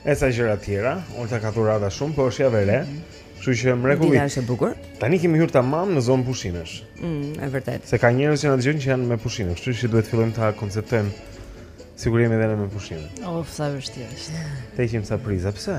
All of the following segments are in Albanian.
E sa gjëra të tjera, Olta ka dhurata shumë, po është javë e re. Mhm. Kështu që mrekulli. Dita është e bukur. Tani kemi hyrë tamam në zonë pushimesh. Mm, e vërtetë. Se ka njerëz që na dëgjojnë që janë me pushime, kështu që duhet të fillojmë ta konceptojmë sigurisht edhe në pushime. Oh, sa vështirë është. Të heqim ca priza, pse?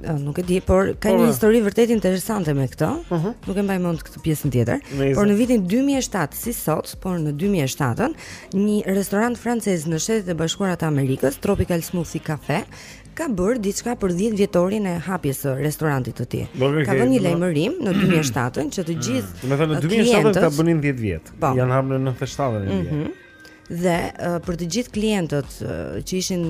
nuk e di, por ka një po, po. histori vërtet interesante me këto. Uh mhm. -huh. Nuk e mbaj mend këtë pjesën tjetër, Mezim. por në vitin 2007 si sot, por në 2007-ën, një restorant francez në Shtetet e Bashkuara të Amerikës, Tropical Smoothie Cafe, ka bërë diçka për 10 vjetorin e hapjes së restorantit të tij. Ka vënë një lajmërim në 2007-ën që të mm. gjithë, do të thënë në 2007-ën ka bërë 10 vjet. Po. Janë hapur në 97-ën. dhe uh, për të gjithë klientët uh, që ishin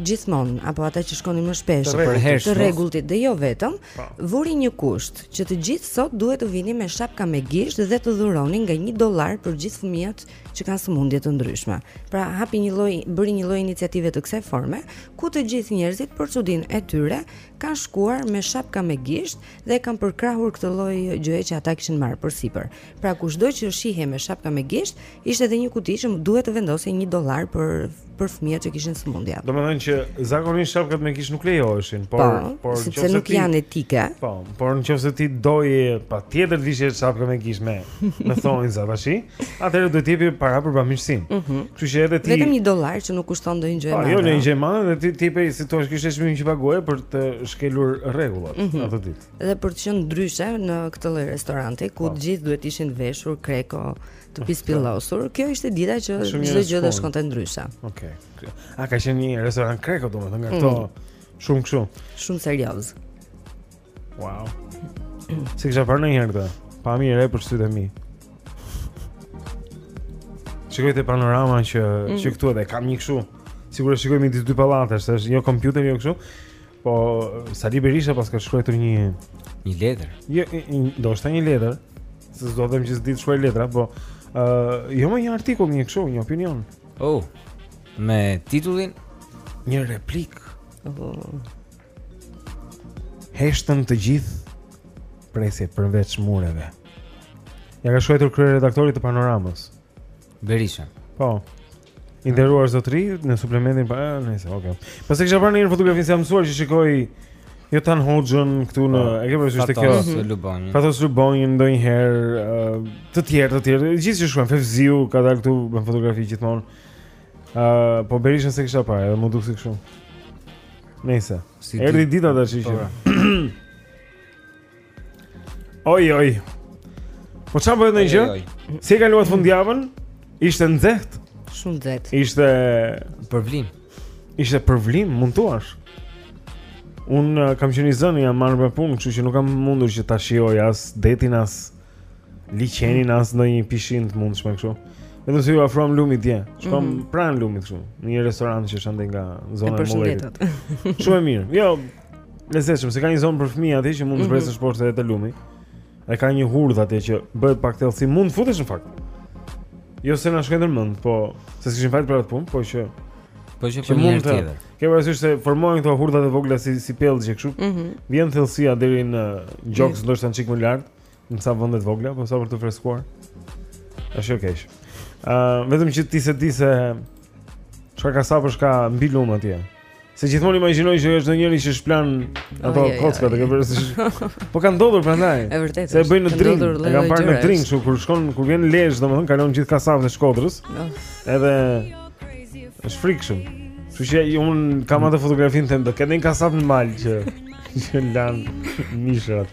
gjithmonë apo ata që shkonin më shpesh për herë të rregulltit dhe jo vetëm pa. Po. vuri një kusht që të gjithë sot duhet të vini me shapka me gisht dhe të dhuroni nga 1 dollar për gjithë fëmijët që kanë sëmundje të ndryshme. Pra hapi një lloj bëri një lloj iniciative të kësaj forme ku të gjithë njerëzit për çudinë e tyre kanë shkuar me shapka me gisht dhe kanë përkrahur këtë lloj gjëje që ata kishin marrë përsipër. Pra kushdo që shihej me shapka me gisht, ishte edhe një kuti që duhet të vendosej 1 dollar për për fëmijët që kishin sëmundje. Domethënë që zakonisht shapkat me gisht nuk lejoheshin, por po, por nëse ti nuk janë etike. Po, por nëse ti doje patjetër të vishje shapka me gisht me me thonjëza tash, atëherë duhet të jepje para për bamirësi. Mm -hmm. Kështu që edhe ti vetëm 1 dollar që nuk kushton ndonjë gjë e po, madhe. Po, jo, ndonjë gjë e madhe dhe ti ti pe si thua që kishte shumë që paguaje për të shkelur rregullat mm -hmm. atë ditë. Edhe për të qenë ndryshe në këtë lloj restoranti ku po. të gjithë duhet të ishin veshur kreko, të pispillosur, kjo ishte dita që çdo gjë do shkonte ndryshe. Okej. Okay. A ka qenë një restorant kreko domethënë nga këto mm. shumë kështu? Shumë serioz. Wow. S'e kisha parë ndonjëherë këtë? Pa mirë për sytë e mi. Shikoj te panorama që mm. që këtu edhe kam një kështu. Sigurisht shikoj midis dy pallatesh, është jo kompjuter, jo kështu. Po Sali Berisha paska shkruajtur një një letër. Jo, ndoshta një letër, se s'do të them që s'di të shkruajë letra, po ë uh, jo më një artikull, një kështu, një opinion. Oh. Me titullin një replikë. Oh. Heshtëm të gjithë presjet përveç mureve. Ia ka shkruajtur kryeredaktorit të Panoramës. Berisha. Po. I nderuar zotëri në suplementin pa, eh, nejse okay. Po s'e kisha parë në një fotografi se jam mësuar që shikoj Artan Hoxhën këtu në, po, e ke parasysh te kjo? Fatos Lubonjë. Fatos Lubonjë ndonjëherë eh, të tjerë, të tjerë, gjithë që shkruan Fevziu ka dalë këtu me fotografi gjithmonë. Ë, eh, po Berishën s'e kisha parë, edhe m'u duk si kështu. Nejse. Si Erdhi dita tash që. Po, po. Oj oj. Po ça bëhet, ndonjë gjë? Si e kaluat fundjavën? Ishte nxehtë. Shumë nxehtë. Ishte për vlim. Ishte për vlim, mund të thuash. Un uh, kam qenë i zënë, jam marrë me punë, kështu që nuk kam mundur që ta shijoj as detin as liqenin as ndonjë pishinë të mundshme kështu. Vetëm se iu afrova lumit dje. Shkova mm -hmm. pranë lumit kështu, në një restorant që është andej nga zona e Mullit. Shumë mirë. Jo, Lezetshëm, se ka një zonë për fëmijë atje që mund të mhm. zbresësh poshtë te lumi. E ka një hurdhë atje që bëhet pak thellësi, mund të futesh në fakt. Jo se na shkoi ndër mend, po se s'kishim vajt për atë punë, po që po që, që mund të tjetër. Ke parasysh se formohen këto hurdhat e vogla si si pellgje kështu. Mm -hmm. Vjen thellësia deri në gjoks mm. ndoshta çik më lart, Në ca vende të vogla, po sa për t'u freskuar është okay uh, Vetëm që ti s'e di se ça kasapësh ka mbi lumë atje Se gjithmonë imagjinoj që është ndonjëri që shplan ato kocka të këpërës. Po ka ndodhur prandaj. Është vërtet. Se e bëjnë në Drin. E kam parë në Drin, kështu kur shkon kur vjen Lezhë, domethënë kalon gjithë kasapët e Shkodrës. Edhe është frikshëm. Kështu që un kam atë fotografinë them, do ketë ndonjë kasap në mal që që lan mishrat.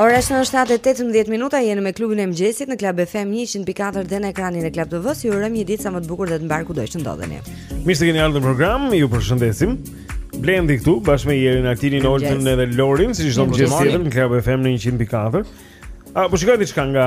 Ora është 7:18 minuta, jemi me klubin e mëngjesit në Club FM 100.4 dhe në ekranin e Club TV-s. Ju urojmë një ditë sa më të bukur dhe të mbarë kudo që ndodheni. Mirë se keni ardhur në program. Ju përshëndesim. Blendi këtu bashkë me Jerin, Artinin, Oltën dhe Lorin, si çdo mëngjes tjetër në Club FM në 100.4. A po shikoni diçka nga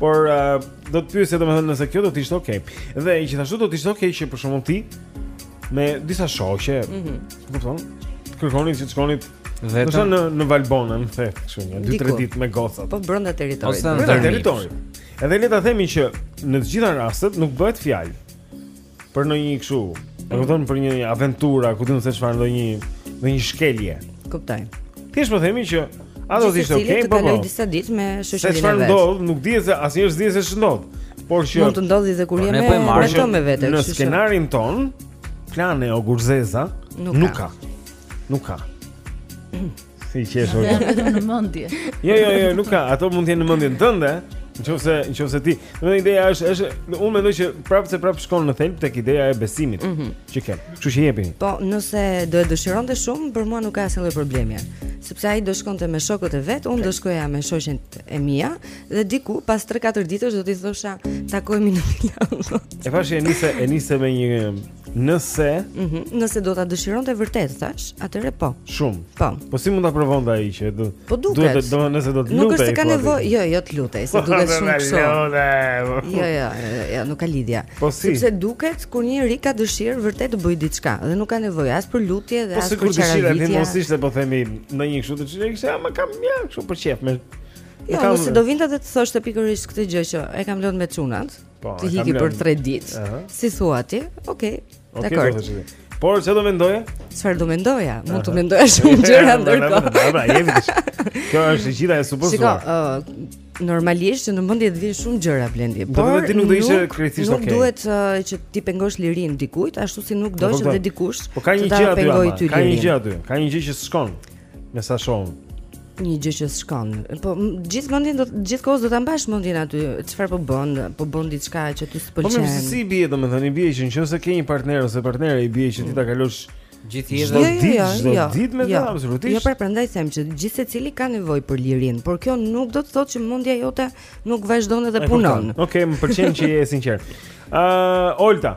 Por uh, do të pyesja domethënë nëse kjo do të ishte okay. Dhe gjithashtu do të ishte okay që për shembull ti me disa shoqe, ëh, mm -hmm. kupton? Të kërkonit që të shkonit vetëm në në, në Valbonë, në Theth, kështu një 2-3 ditë me gocat. Po brenda territorit. Ose në territorit. Edhe le ta themi që në të gjitha rastet nuk bëhet fjalë Për ndonjë kështu, e kupton, për një aventurë, ku ta di unë se çfarë, ndonjë, ndonjë shkelje. Kuptoj. Thjesht po themi që A do të ishte ok, po. Kaloi po. disa ditë me shoqërinë e vet. Se çfarë ndodh, nuk dihet se asnjëherë s'dihet se ç'ndodh. Por që mund të ndodhi dhe kur po, jemi po me marrë me vete. Në skenarin tonë, plane ogurzeza nuk ka. Nuk ka. Si qesh oj. Janë vetëm në mendje. Jo, jo, jo, nuk ka. Ato mund të jenë në mendjen tënde. Nëse nëse ti, domethënë ideja është është unë mendoj që prapë se prapë shkon në thelb tek ideja e besimit mm -hmm. që ke. Kështu që jepin. Po, nëse do e dëshironte shumë, për mua nuk ka asnjë lloj problemi. Sepse ai do shkonte me shokët e vet, unë do shkoja me shoqet e mia dhe diku pas 3-4 ditësh do t'i thosha takohemi në Milano. E fashi e nise e nise me një Nëse, mm -hmm, nëse do ta dëshironte vërtet thashë, atëherë po. Shumë. Po. Po si mund ta provonte ai që do? Po duket. Domethënë nëse do të lutej. Nuk është se ka nevojë, jo, jo të lutej, se po, duket shumë kështu. Jo, jo, jo, nuk ka lidhje. Po si? Sepse duket kur njeriu ka dëshirë vërtet të bëjë diçka dhe nuk ka nevojë as për lutje dhe po as për çfarë. Po sikur dëshira të mos ishte po themi ndonjë kështu të çelë, kështu më, kam një kështu për qejf me. Jo, nëse do vinte të thoshte pikërisht këtë gjë që e kam lënë me çunat. Po, të ikte për 3 ditë. Uh -huh. Si thua ti? Okej. Okay, Dakord. Okay, Por çfarë do mendoje? Çfarë do mendoja? Mund të mendoja shumë gjëra ndërkohë. Po, pra, jemi. Kjo është e gjitha e supozuar. Shiko, uh, normalisht që në mendje të vijnë shumë gjëra Blendi, por do të nuk do ishte krejtësisht okay. Nuk duhet uh, që t'i pengosh lirinë dikujt, ashtu si nuk do që dhe dikush të pengojë. Po ka një gjë aty. Ka një gjë aty. Ka një gjë që s'shkon. Me sa shohim. Një gjë që s'shkon. Po gjithë mendjen do gjithë kohës do ta mbash mendjen aty. Çfarë po bën? Po bën diçka që ty s'pëlqen. Po mirë si bie domethënë, i bie që nëse ke një partner ose partnere i bie që ti ta mm. kalosh gjithë jetën. Jo, jo, jo, jo, jo. Ditë me jo. ta absolutisht. Jo, pra prandaj them që gjithë secili ka nevojë për lirinë, por kjo nuk do të thotë që mendja jote nuk vazhdon edhe punon. Okej, më pëlqen që je i sinqertë. Ëh, uh, Olta.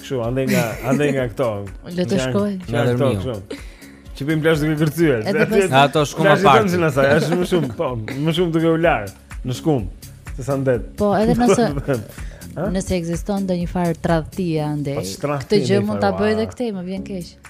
Kështu, andej nga, andej nga këto. Le të shkojë. Nga Dhërmiu. Kështu. Që bëjnë plazh duke kërcyer. Ato shkumë, apo. Plazh asaj, është më shumë, po, më shumë duke u lar në shkumë, se sa në det. Po, edhe nëse nëse ekziston ndonjë farë tradhtie andej. Po, këtë gjë mund ta bëjë edhe këtej, më vjen keq.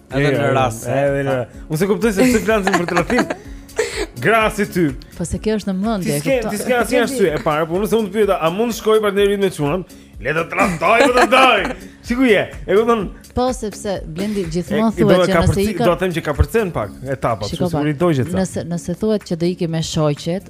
Edhe në rast. Edhe në. Unë s'e kuptoj se pse flasim për tradhtinë. Bravo ty. Po se kjo është në mendje, e kupton. Ti s'ke asnjë arsye e para, por unë se unë të pyeta, a mund të shkojë partneri me çunat? Le të tradhtojë, po të dojë. E sigurt je. E kupton? Po sepse Blendi gjithmonë thuhet që nëse ikën, do të them që kapërcen pak etapat, sepse unë e di Nëse nëse thuhet që do ikë me shoqet,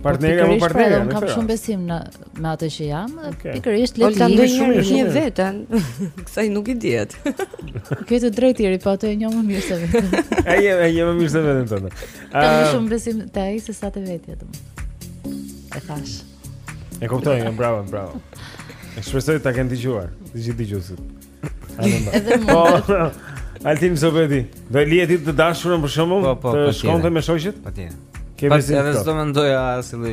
Partneri apo partnerja, unë kam shumë besim në me atë që jam. Okay. Pikërisht le të njohë shumë mirë njëherë veten. Kësaj nuk i dihet. Ke të drejtë Iri, po atë e njoh më mirë se veten. Ai e njeh më mirë se veten tonë. Kam më ah. shumë besim te ai se sa te vetja domethënë. E thashë. E kuptoj, bravo, bravo. E shpresoj ta kenë dëgjuar, të gjithë dëgjuesit. Edhe po. Altin Zobedi, do e lije ti të dashurën për shembull po, po, të shkonte me shoqet? Patjetër. Ke vëzhgim. Edhe s'do mendoja asnjë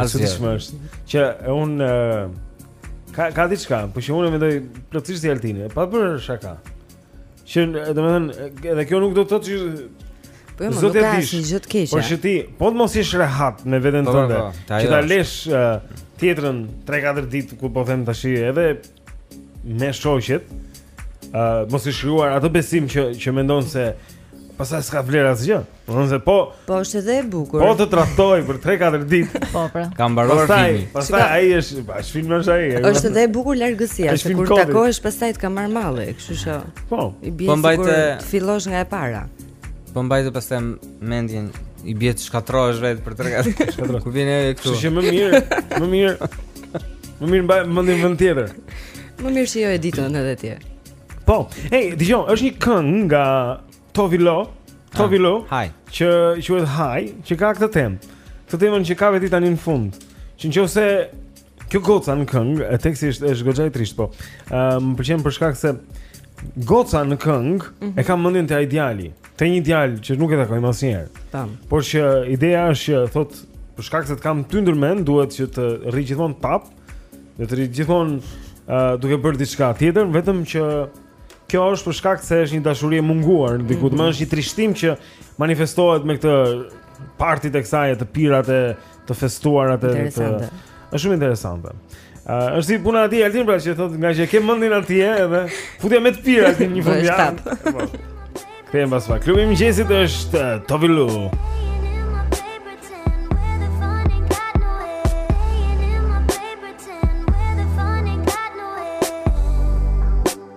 asgjë. Asnjë më është. Që unë ka ka diçka, por që unë mendoj plotësisht si Altini, pa bërë shaka. Që domethënë edhe kjo nuk do të thotë që Po jo, nuk ka asnjë gjë të keqe. Por që ti, po të mos jesh rehat me veten po, po, tënde, po, që ta lësh tjetrën 3-4 ditë siç po themi tash edhe me shoqet, ë uh, mos e shkatërruar atë besim që që mendon se pastaj s'ka vlerë asgjë. Do të thonë se po Po është edhe e bukur. Po të tradhtoj për 3-4 ditë. Po pra. Ka mbaruar filmi. Pastaj ai është, bash film është ai. Është edhe e bukur largësia, se kur takohesh pastaj të ka marr malli, kështu që. Po. I bie si të fillosh nga e para. Po mbajtë pastaj mendjen i bie të shkatërrohesh vetë për 3-4 ditë. Shkatërrohesh. Ku vjen ajo këtu? Kështu që më mirë, më mirë. Më mirë mbaje mendjen vend tjetër. Më mirë si jo e ditën edhe ti. Po. Ej, dëgjo, është një këngë nga Tove Lo, Tove Lo, ah, High, që quhet High, që ka këtë temë. Këtë temën që kapët tani në fund. Që në qoftë se Kjo goca në këngë, e teksti është është goxha i trishtë, po. Më ehm, uh, pëlqen për shkak se goca në këngë mm -hmm. e ka mendjen te ai djali, te një djalë që nuk e takojmë asnjëherë. Tam. Por që ideja është që thotë për shkak se të kam ty ndërmend, duhet që të rri gjithmonë tap, dhe të rri gjithmonë uh, duke bërë diçka tjetër, vetëm që kjo është për shkak se është një dashuri e munguar, diku mm -hmm. të mhm. më është një trishtim që manifestohet me këtë party-t e kësaj të pirat e të festuarat. Interesante. Është shumë interesante. Uh, është si puna e atij Altin pra që thotë ngaqë ke mendjen atje edhe futja me të pirat një fundjavë. Kthehemi pas pak. Klubi i mëngjesit, është uh, Tove Lo.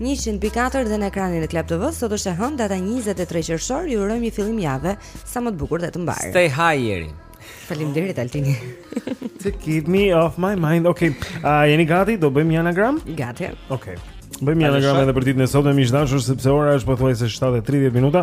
100.4 dhe në ekranin e Club TV sot është e hënë data 23 qershor ju urojmë një fillim jave sa më të bukur dhe të mbarë Stay high jeri Faleminderit Altini To keep me off my mind Okay, uh, jeni gati do bëjmë një anagram? Gati Okay Bëjmë një anagram edhe për ditën e sotme miq të dashur sepse ora është pothuajse 7:30 minuta.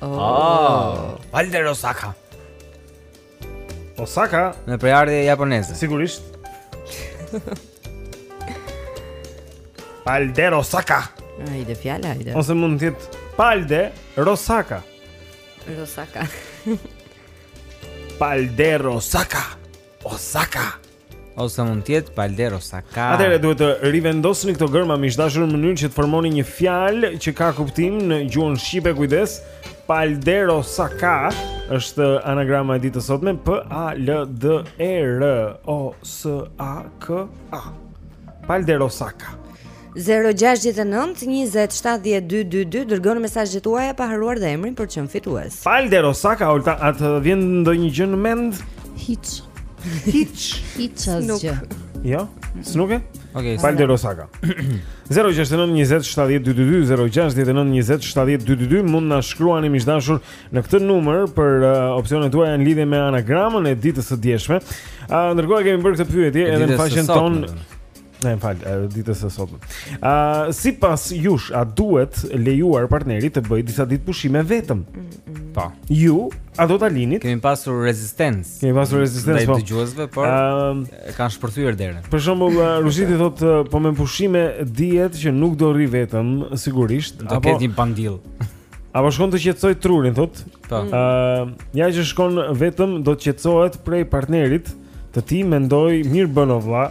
Oh. oh. Palde Rosaka. Osaka me prejardhje japoneze. Sigurisht. Palde Rosaka. Hajde fjalë hajde. Ose mund të jetë Palde Rosaka. Rosaka. Palde Rosaka. Osaka. Ose mund të jetë Palder Osaka. Atëherë duhet të rivendosni këto gërma miq të dashur në mënyrë që të formoni një fjalë që ka kuptim në gjuhën shqipe. Kujdes. Palder Osaka është anagrama e ditës së sotme P A L D E R O S A K A. Palder Osaka. Zero gjashtëdhjetë e nëntë njëzet shtatëdhjetë dy dy dy dërgoni mesazhet tuaja pa harruar dhe emrin për të qenë fitues. Palder Osaka Olta a të vjen ndonjë gjë në mend? Hiç. Hiç. Hiç asgjë. Jo. S'e ke? Okej. Palder Osaka. 069 20 70 222 069 20 70 222 mund na shkruani miq të dashur në këtë numër për uh, opsionet tuaja në lidhje me anagramën e ditës së djeshme. Uh, Ndërkohë kemi bërë këtë pyetje edhe në faqen tonë Në fakt, ditës së sotme. Ë, uh, sipas jush, a duhet lejuar partneri të bëjë disa ditë pushime vetëm? Mm, mm. Po. Ju, a do ta linit? Kemi pasur rezistencë. Kemi pasur rezistencë po. Dëgjuesve, por um, e kanë shpërthyer derën. Për shembull, Ruzhiti thotë, po me pushime dihet që nuk do rri vetëm, sigurisht, do ta ketë një bandill. Apo shkon të qetësojë trurin, thotë. Po. Ë, uh, ja që shkon vetëm do të qetësohet prej partnerit. Mm Të të mendojë mirë bën o vlla.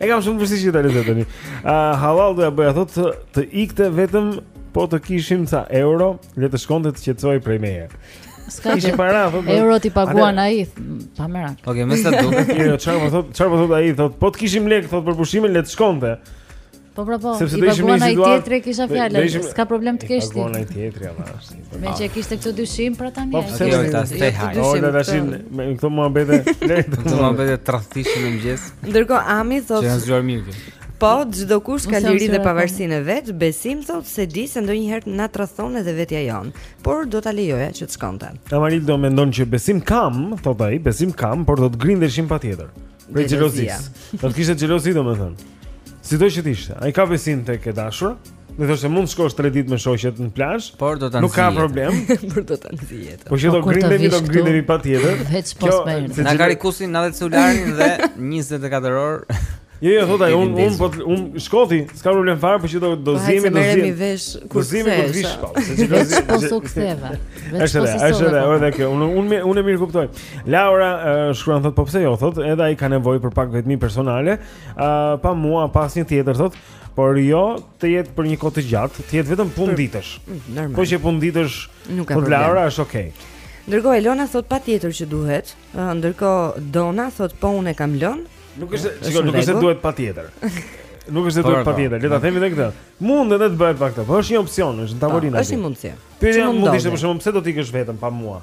e kam shumë vështirë ta lexoj tani. Ë uh, halal do ja bëja thot të, të ikte vetëm po të kishim ca euro, le të shkonte të qetësohej prej meje. Ska që para, po. po. Eurot i paguan ai, pa merak. Okej, okay, me sa duket. Çfarë po thot? Çfarë po thot ai? Thot po të kishim lek, thot për pushimin le të shkonte. Po pra po, i paguan ai tjetri e kisha fjalën, s'ka problem të kesh ti. Paguan ai tjetri ama. Meqë kishte këtë dyshim pra tani. Po pse jo, ta stej haj. Po na dashka me këto muhabete. Do të muhabete tradhtish në mëngjes. Ndërkohë Ami thotë. Që janë zgjuar mirë këtu. Po, çdokush ka liri dhe pavarësinë e vet, besim thotë se di se ndonjëherë na tradhton edhe vetja jonë, por do ta lejoja që të shkonte. Amarildo mendon që besim kam, thotë ai, besim kam, por do të grindeshim patjetër. Për xhelozi. Do të kishte xhelozi domethënë. Sido që të ishte, ai ka besim tek e dashura. Më thoshte mund të shkosh 3 ditë me shoqet në plazh, por do ta nxjerrë. Nuk ka problem, por do ta nxjerrë. Po që do po grindemi, do grindemi patjetër. Veç pas më. Na karikuesin, na vetë celularin dhe 24 orë. Jo, jo, thotë ai, un un po, shko ti, s'ka problem fare, po që do do po, zihemi, do zihemi. Do zihemi kur vish shkollë. Po s'u ktheva. Është, është, është edhe kjo. Un un e mirëkuptoj. Laura uh, shkruan thot po pse jo thot, edhe ai ka nevojë për pak vetmi personale, uh, pa mua, pa asnjë tjetër thot, por jo të jetë për një kohë të gjatë, të jetë vetëm punë ditësh. Mm, normal. Po që punë ditësh, po Laura është okay. Ndërkohë Elona thot patjetër që duhet. Uh, Ndërkohë Dona thot po unë e kam lënë. Nuk është, shiko, nuk është se duhet patjetër. Nuk është se duhet patjetër. Le ta themi edhe këtë. Mund edhe të bëhet pa këtë, por është një opsion, është në tavolinë. Është një mundësi. Pyetja mund të ishte për shkakun, pse do të ikësh vetëm pa mua.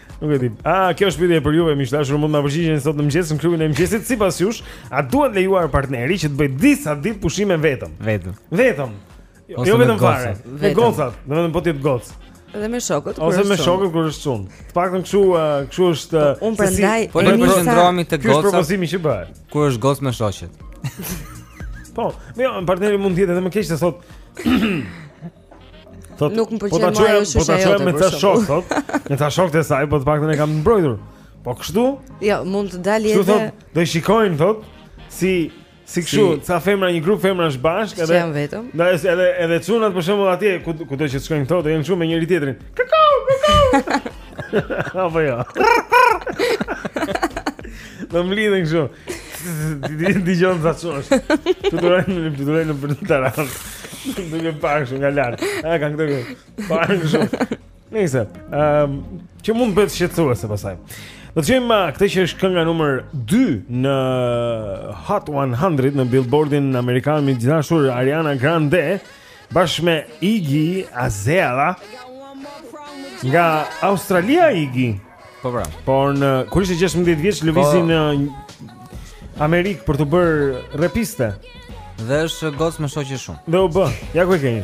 Nuk e di. Ah, kjo është pyetje për juve, miq të dashur, mund të na përgjigjeni sot në mëngjes në klubin e mëngjesit sipas jush, a duhet lejuar partneri që të bëjë disa ditë pushime vetëm? Vetëm. Vetëm. Jo, jo vetëm fare. Me gocat, do të them po të jetë goc. Dhe me shokët kur është. Ose me shokët kur është çun. Të paktën kështu, kështu është. Po, unë prandaj po përqendrohemi te gocat. Ky është propozimi që bëhet. Kur është goc me shoqet. Po, mirë jo, partneri mund të jetë edhe më keq se sot. Thot, nuk më pëlqen më ajo shoqja jote. Po ta çojmë me ca shokë, thot. Me ca shokë të saj, po të paktën e kam të mbrojtur. Po kështu? Jo, mund të dalë edhe. Thot, do i shikojnë thot si si kështu, si, ca femra një grup femrash bashkë edhe. Si janë vetëm. Na edhe edhe çunat për shembull atje ku kudo që të shkojnë këto, do jenë shumë me njëri-tjetrin. Kakau, kakau. Apo jo. Do mblidhen kështu. Ti jo sa çosh. Ti do të rënë, ti do të rënë për të tarë. Ti do të pash nga lart. A kanë këtu? Po ai kështu. Nëse, ehm, që mund të bëhet shqetësuese pasaj. Do të shohim uh, këtë që është kënga numër 2 në Hot 100 në Billboardin amerikan me gjithashtu Ariana Grande bashkë me Iggy Azalea nga Australia Iggy. Po bra. Por në kur ishte 16 vjeç lëvizi po. në Amerik për t'u bërë repiste. Dhe është gocë me shoqe shumë. Dhe u bë. Ja ku e keni.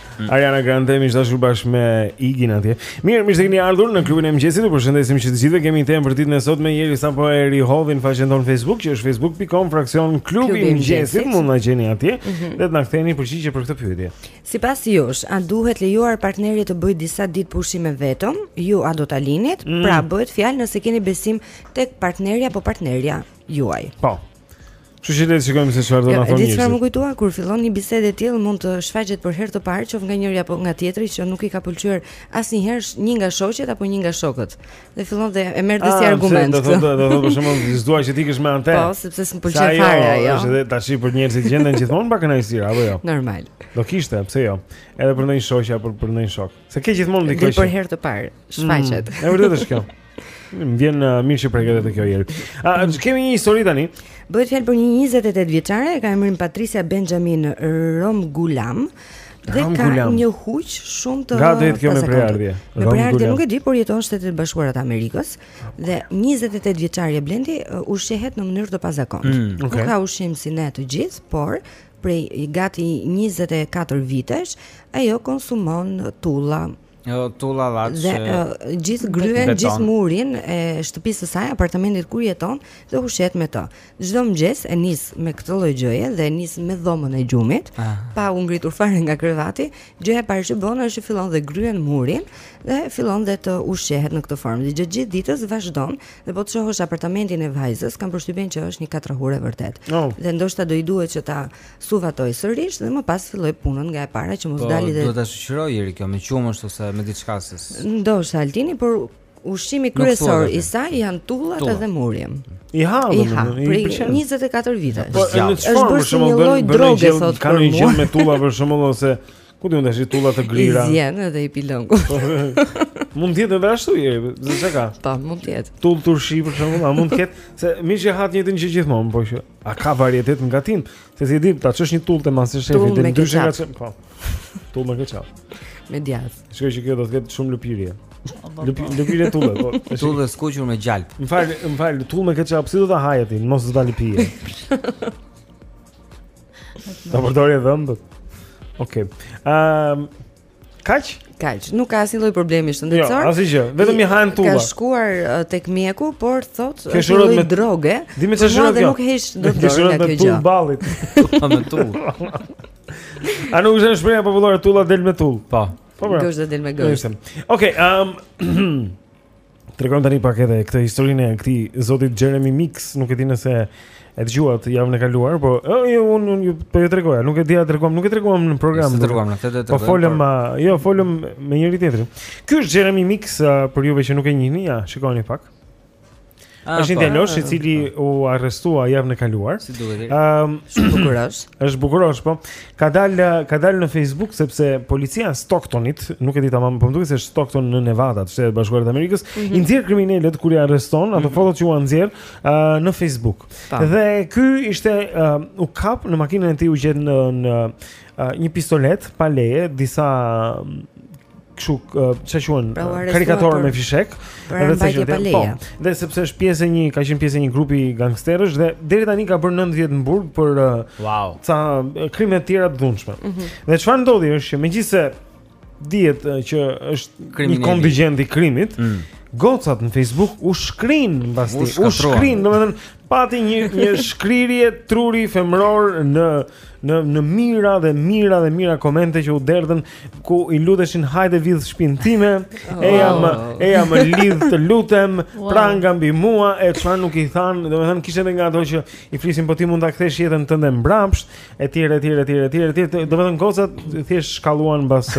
Ariana Grande, miq të dashur bashkë me Igin atje. Mirë, mirë se keni ardhur në klubin e mëngjesit. Ju përshëndesim që të gjithë, kemi një temë për ditën e sotme. Jeri sapo e rihodhi në faqen tonë Facebook, që është facebook.com fraksion klubi i mëngjesit. Mund na gjeni atje mm -hmm. dhe të na ktheni përgjigje për këtë pyetje. Sipas jush, a duhet lejuar partneri të bëjë disa ditë pushime vetëm? Ju a do ta linit? Mm. Pra bëhet fjalë nëse keni besim tek partneri apo partnerja juaj. Po. Kështu që le të shikojmë se çfarë do jo, na thonë. Edhe çfarë më kujtua kur fillon një bisedë e tillë mund të shfaqet për herë të parë qoftë nga njëri apo nga tjetri që nuk i ka pëlqyer asnjëherë një nga shoqet apo një nga shokët. Dhe fillon dhe e merr disi ah, argument. Do të thotë, do të thotë për shembull, s'dua që ti të ikësh me atë. Po, sepse s'm pëlqen fare ajo. Është dhe tashi për njerëz që gjenden gjithmonë pakënaqësi apo jo? Normal. Do kishte, pse jo? Edhe për ndonjë shoqe apo për ndonjë shok. Se ke gjithmonë dikush. Për herë të parë shfaqet. Mm, e vërtetë është kjo. Më vjen uh, mirë që preket edhe kjo Jeri. A, uh, kemi një histori tani. Bëhet fjalë për një 28 vjeçare, e ka emrin Patricia Benjamin Romgulam. Dhe ka një huq shumë të Nga është kjo me prejardhje Me prejardhje nuk e di, por jeton në Shtetet e Bashkuara të Amerikës Dhe 28 vjeçarja Blendi uh, ushqehet në mënyrë të pazakontë mm, okay. Nuk ha ushqim si ne të gjithë, por prej gati 24 vitesh Ajo konsumon tulla Jo, tulla, llaç. Dhe uh, gërryen, gjithë murin e shtëpisë së saj, apartamentit ku jeton dhe ushqehet me të. Çdo mëngjes e nis me këtë lloj gjëje dhe e nis me dhomën e gjumit, ah. pa u ngritur fare nga krevati. Gjëja e parë që bën është që fillon dhe gërryen murin dhe fillon dhe të ushqehet në këtë formë. Dhe gjatë gjithë ditës vazhdon dhe po të shohësh apartamentin e vajzës, kam përshtypjen që është një katrahurë e vërtetë. Oh. Dhe ndoshta do i duhet që ta suvatojë sërish dhe më pas fillojë punën nga e para që mos po, dalë dhe Po duhet ta shoqërojë Jeri kjo me qumësht ose me diçka se Ndoshta Altini por ushqimi kryesor i saj janë tullat edhe muri. I ha, i ha, për 24 vite. Po i është bërë si një lloj droge, thotë. Ka lëng me tulla për shembull ose ku di unë tashi tulla të grira. I zien edhe i pi lëngun. Mund të jetë edhe ashtu je, se çka? Po, mund të jetë. Tulla turshi për shembull, a mund të ketë se mërzit të hash të njëjtën gjë gjithmonë, po që. A ka varietet në gatim? Se si e di, ta çosh një tullë te masterchefi, Tullë dhe me ndryshe nga ketchup. çem. Po. Tullë me keçap. Me djathë. Shiko që kjo do të ketë shumë lëpirje. Lëpi- Lëpirje tulle, po. tash- Tullë e skuqur me gjalp. Më fal, më fal, tullë me keçap, si do ta haje ti? Mos do ta lëpije. Do përdorje dhëmbët. Okej. Ehm, Kaq? Kaq, nuk ka asnjë lloj problemi shëndetësor. Jo, asgjë, vetëm i hahen tulla. Ka shkuar tek mjeku, por thotë se është një droge. Dimi se shëron kjo. Nuk heq dot kjo gjë. Kjo është ballit. Po me tullë. A nuk është shprehja popullore tulla del me tullë? Po. Po. Kjo është del me gërë. Okej, ehm Tregojmë tani pak edhe këtë historinë e këtij zotit Jeremy Meeks, nuk e di nëse e dëgjuat javën e kaluar, po jo jo unë unë po ju tregoja, nuk e di a treguam, nuk e treguam në program. Nuk e treguam në këtë Po folëm, por... jo folëm me njëri-tjetrin. Ky është Jeremy Meeks uh, për juve që nuk e njihni, ja, shikoni pak. Ah, është një po. djalosh i cili u arrestua javën e kaluar. Si duket? Ëm, um, bukurosh. Është bukurosh, po. Ka dalë ka dalë në Facebook sepse policia e Stocktonit, nuk e di tamam, por më duket se është Stockton në Nevada, te Shtetet e Bashkuara të Amerikës, mm -hmm. i nxjerr kriminelët kur i arreston, ato mm -hmm. fotot që ua nxjerr uh, në Facebook. Ta. Dhe ky ishte uh, u kap në makinën e tij u gjet në, në uh, një pistoletë pa leje, disa kështu çfarë quhen pra, karikatorë me fishekë pra, edhe sa që janë po dhe sepse është pjesë e një ka qenë pjesë e një grupi gangsterësh dhe deri tani ka bërë 9 vjet në burg për wow ca krime të tjera të dhunshme mm -hmm. dhe çfarë ndodhi është që megjithëse dihet që është Krimin një kontingjent i krimit mm. Gocat në Facebook u shkrinë mbas tij, u shkrinë, domethënë Pati një një shkrirje truri femror në në në mijëra dhe mijëra dhe mijëra komente që u derdhën ku i luteshin hajde vidh shpinë time, eja më eja më lidh të lutem, pranga mbi mua e çfarë nuk i thanë, domethënë kishte edhe nga ato që i flisin po ti mund ta kthesh jetën tënde mbrapsht, etj etj etj etj etj, domethënë gocat thjesht shkalluan mbas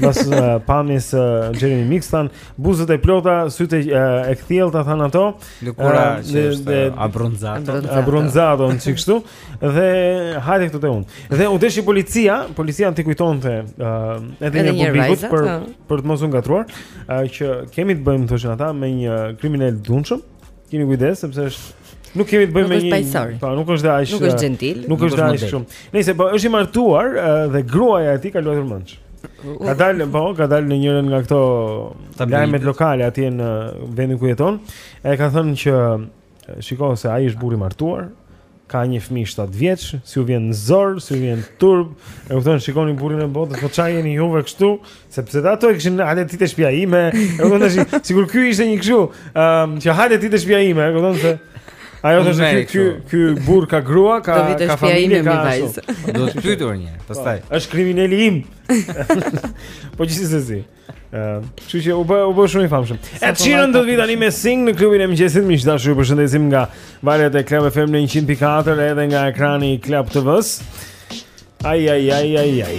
mbas eh, pamjes së Jeremy Meeks thanë, buzët e plota, sytë e, e kthjellta thanë ato, Lëkura që është abronzato. Abronzato një çikë kështu dhe hajde këtu te unë. Dhe u deshi policia, policia që t'i kujtonte uh, edhe një herë publikut për po. për të mos u ngatërruar, uh, që kemi të bëjmë thoshin ata me një kriminel të dhunshëm. Kini kujdes sepse është Nuk kemi të bëjmë me një. Po, nuk është i dashur. Nuk është gentil. Nuk është i dashur shumë. Nëse po është i martuar dhe gruaja e tij ka luajtur mendsh. Ka dalë, po, ka dalë në njërën nga këto lajmet lokale atje në vendin ku jeton. E ka thënë që shiko se ai është burrë i martuar, ka një fëmijë 7 vjeç, s'ju vjen zor, s'ju vjen turp. E kupton, shikoni burrin e botës, po ça jeni juve kështu, sepse ato e kishin hajde ti te shpia ime. E kupton tash, sikur ky ishte një kështu, ëm, um, që hajde ti te shpia ime, e kupton se Ajo është ky ky ky burrë ka grua, ka ka familje, ka vajzë. Do të pyetur një, pastaj. Po, është krimineli im. Po gjithsesi. Ëm, kështu që u bë u bë shumë i famshëm. Ed Sheeran do vijë tani me Sing në klubin e mëngjesit, miq të dashur, ju përshëndesim nga valët e Club FM në 100.4 edhe nga ekrani i Club TV-s. Ai ai ai ai ai.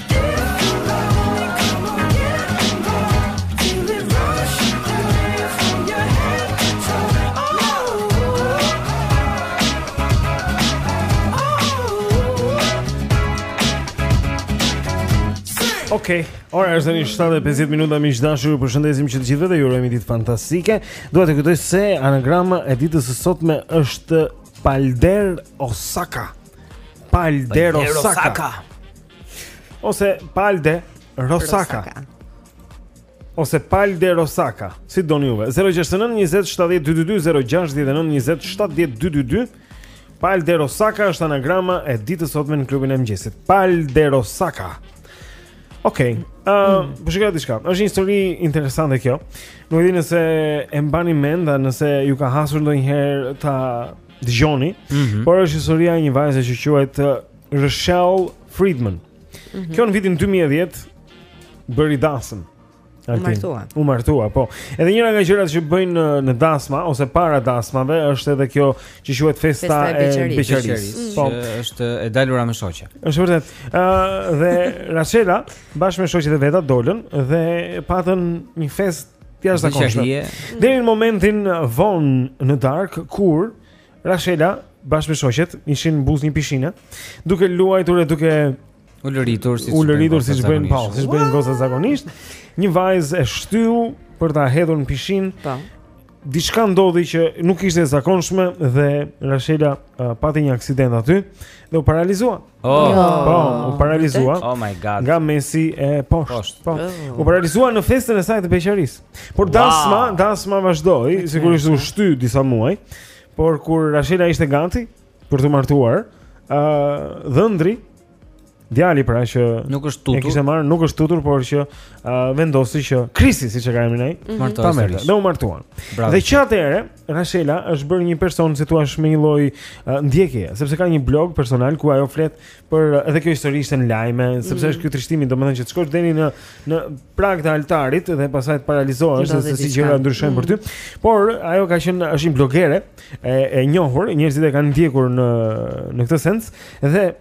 Okej, okay. ora është tani 7:50 minuta miq të dashur. Ju përshëndesim që të gjithëve dhe ju urojmë ditë fantastike. Dua të kujtoj se anagrama e ditës së sotme është Palder Osaka. Palder, Palder Osaka. Osaka. Ose Palde Rosaka. Rosaka. Ose Palde Rosaka, si doni juve. 069 20 70 222 069 20 70 222. Palde Rosaka është anagrama e ditës sotme në klubin e mëngjesit. Palde Rosaka. Okej. Okay. Ëh, uh, mm. po shikoj diçka. Është një histori interesante kjo. Nuk e di nëse e mbani mend, nëse ju ka hasur ndonjëherë ta dëgjoni, mm -hmm. por është historia e një vajze që quhet Rochelle Friedman. Mm -hmm. Kjo në vitin 2010 bëri dasëm. U martua. U martua, po. Edhe njëra nga gjërat që bëjnë në, në dasma ose para dasmave është edhe kjo që quhet festa, festa e beqarisë. Mm. Po, është e dalura me shoqe. Është vërtet. Ë uh, dhe Rashela bashkë me shoqet e veta dolën dhe patën një festë të jashtëzakonshme. Deri në momentin vonë në darkë kur Rashela bashkë me shoqet ishin buzë një pishine, duke luajtur e duke ulëritur siç ulëritur siç bëjnë pa, siç bëjnë gocat zakonisht. Një vajzë e shtyu për ta hedhur në pishinë. Po. Diçka ndodhi që nuk ishte e zakonshme dhe Rashela uh, pati një aksident aty dhe u paralizua. Oh, jo. po, u paralizua. Oh my god. Nga mesi e poshtë. Po. Oh. U paralizua në festën e saj të beqarisë. Por wow. dasma, dasma vazhdoi, sigurisht u shty disa muaj. Por kur Rashela ishte gati për t'u martuar, ë uh, dhëndri djali pra që nuk është tutur. E kishte marrë, nuk është tutur, por që uh, vendosi që Krisi, siç e ka emrin ai, mm -hmm. martohet. Dhe u martuan. Bravo. Dhe që atëherë, Rashela është bërë një person si të thuash me një lloj uh, ndjekje, sepse ka një blog personal ku ajo flet për uh, edhe kjo histori ishte në lajme, sepse mm -hmm. është ky trishtimi, domethënë që të shkosh deri në në prag të altarit dhe pastaj të paralizohesh se si gjërat ndryshojnë mm -hmm. për ty. Mhm. Por ajo ka qenë është një blogere e e njohur, njerëzit e kanë ndjekur në në këtë sens dhe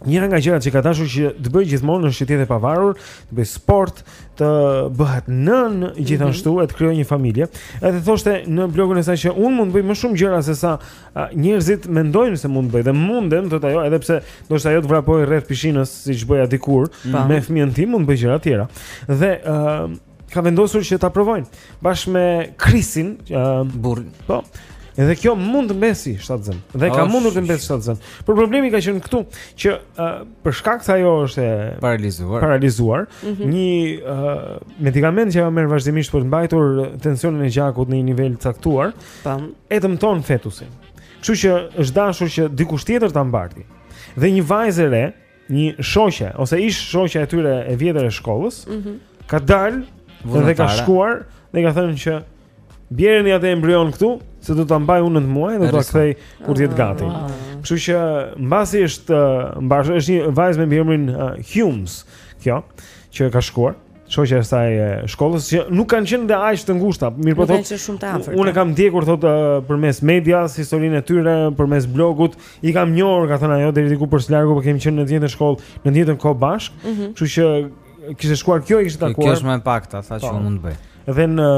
Njëra nga gjërat që ka dashur që të bëj gjithmonë është që të jetë e pavarur, të bëj sport, të bëhet nënë gjithashtu e të krijojë një familje. Edhe thoshte në blogun e saj që unë mund të bëj më shumë gjëra se sa a, njerëzit mendojnë se mund të bëj dhe mundem, thotë ajo, edhe pse ndoshta jo të vrapoj rreth pishinës siç bëja dikur, me fëmijën tim mund të bëj gjëra të tjera. Dhe ë ka vendosur që ta provojnë bashkë me Krisin, uh, burrin. Po. Edhe kjo mundi të mbesi shtatzën. Dhe ka mundur të mbesi shtatzënë. Por problemi ka qenë këtu që uh, për shkak se ajo është e paralizuar, paralizuar, mm -hmm. një uh, medikament që ajo merr vazhdimisht për të mbajtur tensionin e gjakut në një nivel të caktuar, e dëmton fetusin. Kështu që është dashur që dikush tjetër ta mbarti. Dhe një vajzë e re, një shoqe ose ish shoqja e tyre e vjetër e shkollës, mm -hmm. ka dalë dhe ka shkuar dhe i ka thënë që bjereni atë embrion këtu, se do ta mbaj unë nëntë muaj dhe do ta kthej kur të jetë gati. Ah. Kështu që mbasi është mbash është një vajzë me mbiemrin uh, Humes, kjo që ka shkuar shoqja e saj e shkollës që nuk kanë qenë dhe aq të ngushta, mirëpo thotë. Unë e kam ndjekur thotë përmes medias historinë e tyre, përmes blogut, i kam njohur, ka thënë ajo deri diku për së largu, po kemi qenë në të njëjtën shkollë, në të njëjtën kohë bashkë, mm -hmm. kështu që kishte shkuar kjo, i kishte takuar. Kjo është më e pakta, tha që po. mund të bëj. Dhe në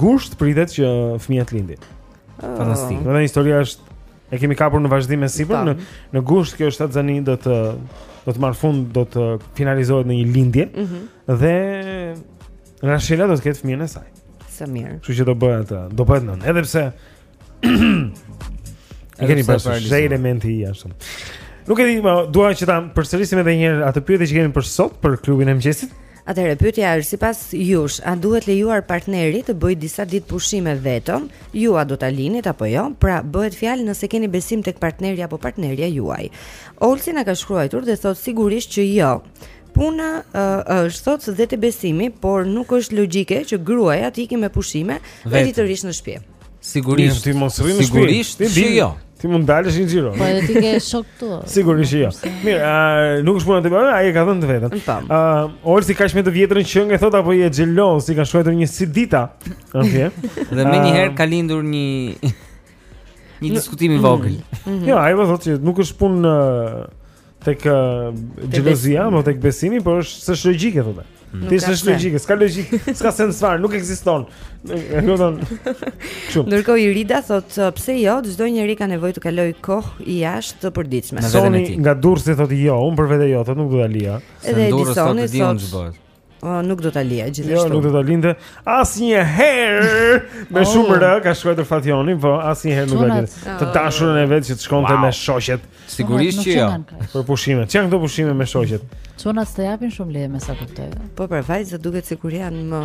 gusht pritet që fëmija të lindi. Oh. Fantastik. Dhe historia është E kemi kapur në vazhdim e sipër në në gusht kjo shtatzëni do të do të marrë fund, do të finalizohet në një lindje. Ëh. Mm -hmm. Dhe Rashela do të ketë fëmijën e saj. Sa mirë. Kështu që do bëhet atë, do bëhet nënë. Edhe pse E keni pas çdo element i jashtëm. Nuk e di, dua që ta përsërisim edhe një herë atë pyetje që kemi për sot për klubin e mëngjesit. Atëherë pyetja është sipas jush, a duhet lejuar partneri të bëjë disa ditë pushime vetëm? Ju a do ta linit apo jo? Pra, bëhet fjalë nëse keni besim tek partneri apo partnerja juaj. Olsi na ka shkruar dhe thotë sigurisht që jo. Puna uh, është thotë s'është te besimi, por nuk është logjike që gruaja të ikë me pushime e ti të rrish në shtëpi. Sigurisht. Ti mos rri në shtëpi. Sigurisht, jo. Ti mund dalësh një xhiro. Po edhe ti ke shokë këtu. Sigurisht jo. Mirë, uh, nuk është puna ti bën, ai e ka thënë të vetën. Ëh, uh, Olsi kaq me të vjetrën që nge thot apo je xheloz, i ka shkruar një Sidita. Okej. Dhe menjëherë ka lindur një një diskutim i vogël. Mhm. Jo, ai thotë që nuk është punë Tek xhelozia, apo tek besimi, por është s'është logjike thotë. Mm. S'është logjike, s'ka logjikë, s'ka sens fare, nuk ekziston. Nuk don. Ndërkohë Irida thot pse jo, çdo njeri ka nevojë të kalojë kohë jashtë të përditshmes. Soni nga Durrësi thotë jo, unë për vete jo, thotë nuk do ta lija. Edhe Edisoni thotë Oh, nuk do ta lija gjithashtu. Jo, nuk do ta linte asnjëherë. Me oh. shumë na ka shkruar Fationi, po asnjëherë nuk do ta linte. Të oh. dashurën e vet që të shkonte me shoqet. Sigurisht që jo. Për pushime. Ça janë këto pushime me shoqet. Çuna s'japin shumë leje me sa kuptoj. Po për vajzat duket sikur janë më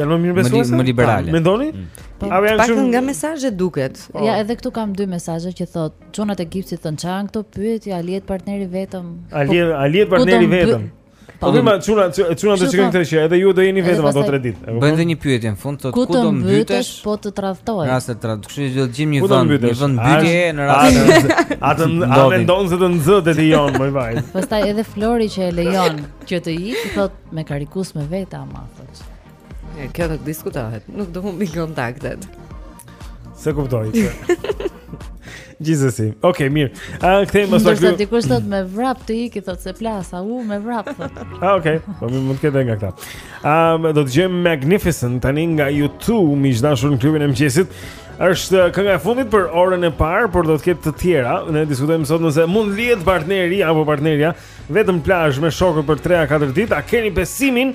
janë më mirëbesuese. Më liberale. Mendoni? Mm. Po, A janë shumë nga mesazhet duket. Po. Ja, edhe këtu kam dy mesazhe që thot çunat e gipsit thonë ça janë këto pyetje, a lihet partneri vetëm? A lihet, a lihet partneri vetëm? Po dhe ma çuna çuna do të shikojmë këtë që edhe ju do jeni vetëm ato 3 ditë. Bën dhe një pyetje në fund, thotë ku do mbytesh po të tradhtoi. Në rast të tradh, kështu që do të gjejmë një vend, një vend mbytje në rast. Atë a mendon se të nxëtë ti jon më vaj. Pastaj edhe Flori që e lejon që të ikë, thotë me karikus me vetë ama thotë. E, kjo nuk diskutohet, nuk do humbi kontaktet. Se kuptoj. Gjithsesi. Okej, okay, mirë. A kthehemi pas pak? Do të dikush thot me vrap të iki thot se plasa, u me vrap thot. Ah, okay. Po më mund të ketë nga këta. Ëm um, do të dëgjojmë Magnificent tani nga U2, mëngjes në klubin e mëngjesit. Është kënga e fundit për orën e parë, por do të ketë të tjera. Ne diskutojmë sot nëse mund lihet partneri apo partnerja vetëm plazh me shokët për 3-4 ditë, a keni besimin?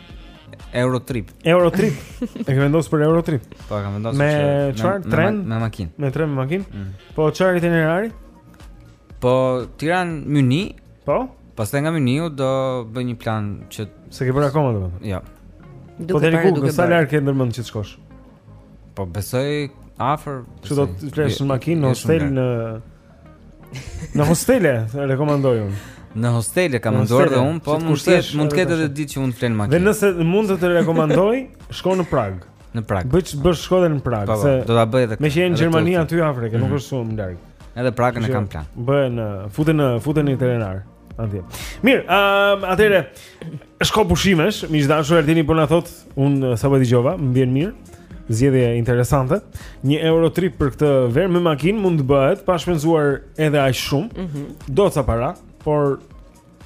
Eurotrip. Eurotrip. e ke vendosur për Eurotrip? Po, kam vendosur. Me çfarë? Tren? Me, me makinë. Me tren me makinë? Mm. Po çfarë itinerari? Po Tiranë Mynih. Po. Pastaj nga Mynihu do bëj një plan që s'e ke bërë akoma domethënë. Jo. Po deri ku? Sa larg ke ndërmend që të shkosh? Po besoj afër. Ku do të flesh në makinë, në hostel në Në hostele rekomandoj unë. Në hostele kam ndërmend dhe unë, po mund të ketë mund të ketë edhe ditë që mund të fle në makinë. Dhe nëse mund të të rekomandoj, shko në Pragë. Në Pragë. Bëj bëj shko në Pragë, po, po, se do ta bëj edhe. Meqë je në Gjermani aty afër, që nuk mhm. është shumë larg. Edhe Pragën e kam plan. Bëje, fute në fute në itinerar. Atje. Mirë, um, atëre Është kohë pushimesh, miq të dashur, Ardini po na thotë, unë eh, sapo dëgjova, më vjen mirë. Zgjedhje interesante. Një euro trip për këtë verë me makinë mund të bëhet pa shpenzuar edhe aq shumë. Mm -hmm. Do ca para, por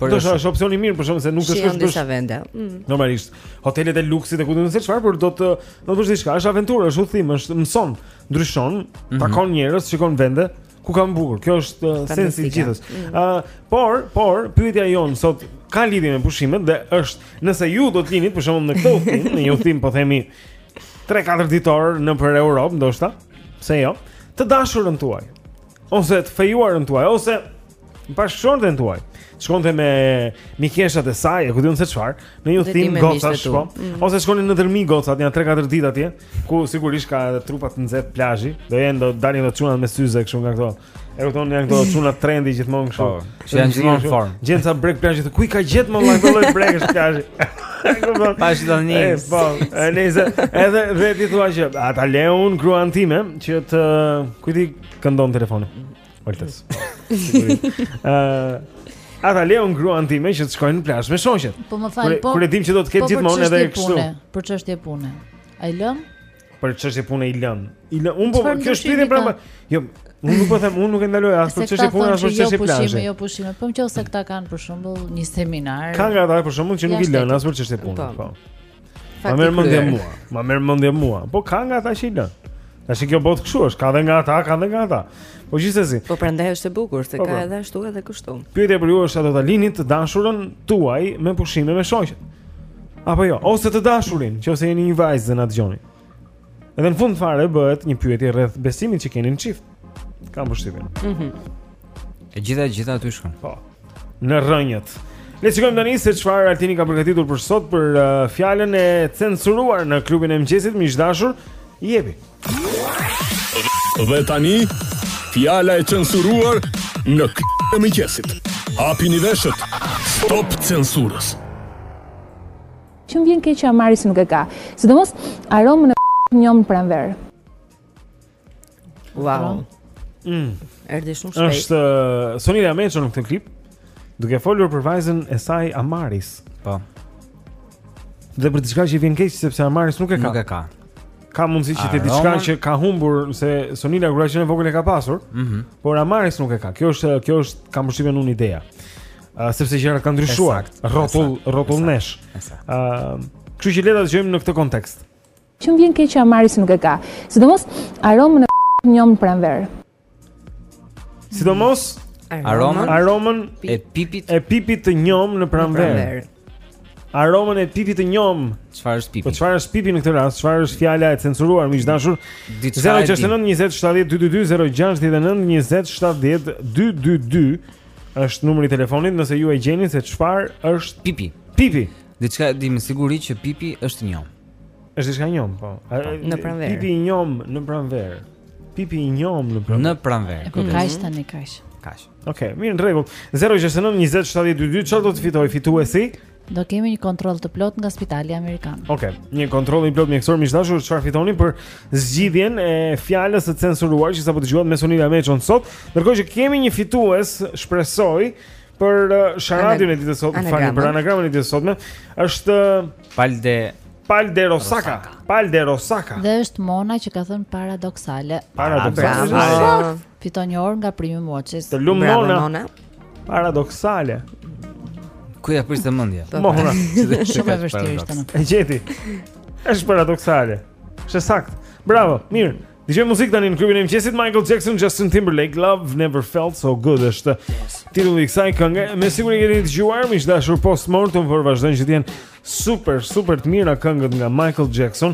Por do të thosh opsion i mirë për shkak se nuk është kështu. Disa vende. Mm. Normalisht, hotelet e luksit e ku di unë se çfarë, por do të do të bësh diçka, është aventurë, është udhëtim, është mëson, ndryshon, mm -hmm. takon njerëz, shikon vende. Ku ka më bukur? Kjo është uh, sensi i të gjithës. Ëh, mm. uh, por, por pyetja jonë sot ka lidhje me pushimet dhe është nëse ju do të linit për shembull në këtë udhëtim, në një udhëtim po themi 3-4 ditor nëpër Europë, ndoshta, pse jo? Të dashurën tuaj ose të fejuarën tuaj ose bashkëshorten tuaj. Shkonte me mikeshat e saj, e ku di unë se çfarë, në një udhëtim gocash, po. Mm. Ose shkonin në Dhërmi gocat, janë 3-4 ditë atje. Ku sigurisht ka edhe trupa të nxehtë plazhi, do jenë do dalin ato çunat me syze kështu nga këto. E kupton janë këto çuna trendi gjithmonë kështu. Po, që janë gjithmonë në formë. Gjen sa brek plazhi, ku i ka gjet më vllai këto lloj brekësh plazhi. Pash do një. Po, e nice. Edhe vetë thua që a ta lë unë gruan time që të kujt i këndon telefoni. Oltës. Ë. A ta lë unë gruan time që të shkojnë në plazh me shoqet. Po më fal, po. Kur e dim që do të ketë po gjithmonë edhe kështu. Për çështje pune. A i lëm? Për çështje pune i lëm. I lëm. Unë po kjo shpinë pranë. Jo, unë nuk po them, unë nuk e ndaloj as për çështje pune as për çështje jo plazhi. Jo pushim, jo pushim. Po nëse këta kanë për shembull një seminar. Ka nga ata për shembull që nuk i lën as për çështje pune, po. po. Ma merr mendja mua, ma merr mendja mua. Po ka nga ata që i lën. Tashi kjo botë kështu është, ka dhe nga ata, ka dhe nga ata. Po gjithsesi. Po prandaj është e bukur se po, ka po. edhe ashtu edhe kështu. Pyetja për ju është a do ta lini të dashurën tuaj me pushime me shoqet. Apo jo, ose të dashurin, nëse jeni një vajzë dhe na dëgjoni Edhe në fund fare bëhet një pyetje rreth besimit që keni në çift. Kam përshtypjen. Mhm. Mm e gjitha e gjitha aty shkon. Po. Në rrënjët. Le të shikojmë tani se çfarë Altini ka përgatitur për sot për uh, fjalën e censuruar në klubin e mëngjesit, miq të dashur, jepi. Dhe tani fjala e censuruar në klubin e mëngjesit. Hapini veshët. Stop censurës. Që më vjen keq që Amarisi nuk e ka. Sidomos aromën e... të njomë në pranverë. Wow. Mm. Erdhi shumë shpejt. Është uh, Sonila Meço në këtë klip, duke folur për vajzën e saj Amaris. Po. Dhe për diçka që i vjen keq sepse Amaris nuk e ka. Nuk e ka. Ka mundësi që të jetë diçka që ka humbur se Sonila qëkur qe e vogël e ka pasur. Mhm. Mm por Amaris nuk e ka. Kjo është kjo është kam përshtypjen unë ideja. Uh, sepse gjërat kanë ndryshuar. Rrotull, rrotull nesh. Ë, kështu që le ta dëgjojmë në këtë kontekst. Që më vjen keq që Amarisi nuk e ka. Sidomos aromën e njomë në pranverë. Sidomos aromën aromën e pipit e pipit të njomë në pranverë. Aromën e pipit të njomë. Çfarë është pipi? Po çfarë është pipi në këtë rast? Çfarë është fjala e censuruar miq të dashur? 069 20 70 222 069 20 70 222 Është numri i telefonit nëse ju e gjeni se çfarë është pipi. Pipi. Diçka dimë me siguri që pipi është i njomë. Është diçka e njomë, po. Në pranverë. Pipi i njomë në pranverë. Pipi i njomë në pranverë. Në pranverë. Po kaq tani kaq? Kaq. Okej, mirë, në rregull. 069 20 70 222 çfarë do të fitojë fituesi? Do kemi një kontroll të plot nga Spitali Amerikan. Okej, okay, një kontroll i plot mjekësor miq të dashur, çfarë fitoni për zgjidhjen e fjalës së censuruar që sapo dëgjuat me Sonila Meçon sot. Ndërkohë që kemi një fitues, shpresoj për uh, sharadën e ditës sot, më falni për anagramën e ditës sot, është uh, Palde Palde Rosaka. Palde Rosaka. Dhe është Mona që ka thënë paradoksale. Paradoksale. Fiton një orë nga Prime Watches. Të lumtë Bravo, Mona. Mona. Paradoksale. Ku ja prishte mendja? Po, Mona, pra. shumë e vështirë ishte në. E gjeti. Është paradoksale. Është e saktë. Bravo, mirë. Dëgjojmë muzikë tani në klubin e mëngjesit Michael Jackson, Justin Timberlake, Love Never Felt So Good është titulli i kësaj kënge. Me siguri e keni dëgjuar, miq të dashur, post mortem por vazhdojnë që të jenë super, super të mira këngët nga Michael Jackson.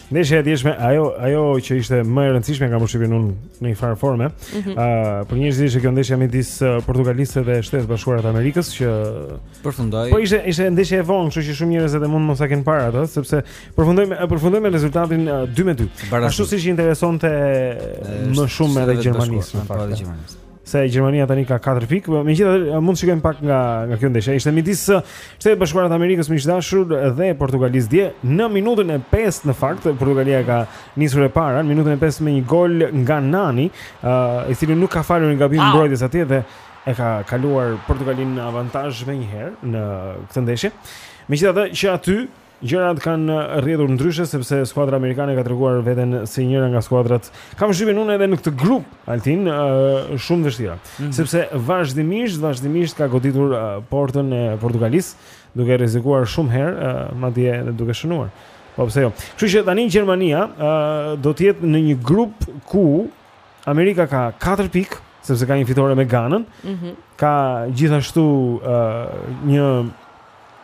Ndeshja e djeshme, ajo ajo që ishte më e rëndësishme kam përshtypjen unë në një farë forme, ëh, mm -hmm. uh, për njerëzit ishte kjo ndeshja midis Portugalisë dhe Shteteve të Bashkuara të Amerikës që përfundoi. Po ishte ishte ndeshje e vonë, kështu që shumë njerëz edhe mund mos ta kenë parë atë, sepse përfundoi me përfundoi me rezultatin 2-2. Ashtu siç i interesonte më shumë edhe Gjermanisë në fakt. se Gjermania tani ka 4 pikë. Po, megjithatë, mund të shikojmë pak nga nga kjo ndeshje. Ishte midis uh, Shteteve të Bashkuara të Amerikës miq të dashur dhe Portugalisë dje në minutën e 5 në fakt Portugalia e ka nisur e para në minutën e 5 me një gol nga Nani, uh, i cili nuk ka falur një gabim të mbrojtjes atje dhe e ka kaluar Portugalinë në avantazh menjëherë në këtë ndeshje. Megjithatë, që aty Gjërat kanë rrjedhur ndryshe sepse skuadra amerikane ka treguar veten si njëra nga skuadrat. Kam përshtypjen unë edhe në këtë grup, Altin, uh, shumë të vështira. Mm -hmm. Sepse vazhdimisht, vazhdimisht ka goditur uh, portën e Portugalisë, duke rrezikuar shumë herë, uh, madje edhe duke shënuar. Po pse jo. Kështu që tani Gjermania uh, do të jetë në një grup ku Amerika ka 4 pikë, sepse ka një fitore me Ganën, mm -hmm. ka gjithashtu uh, një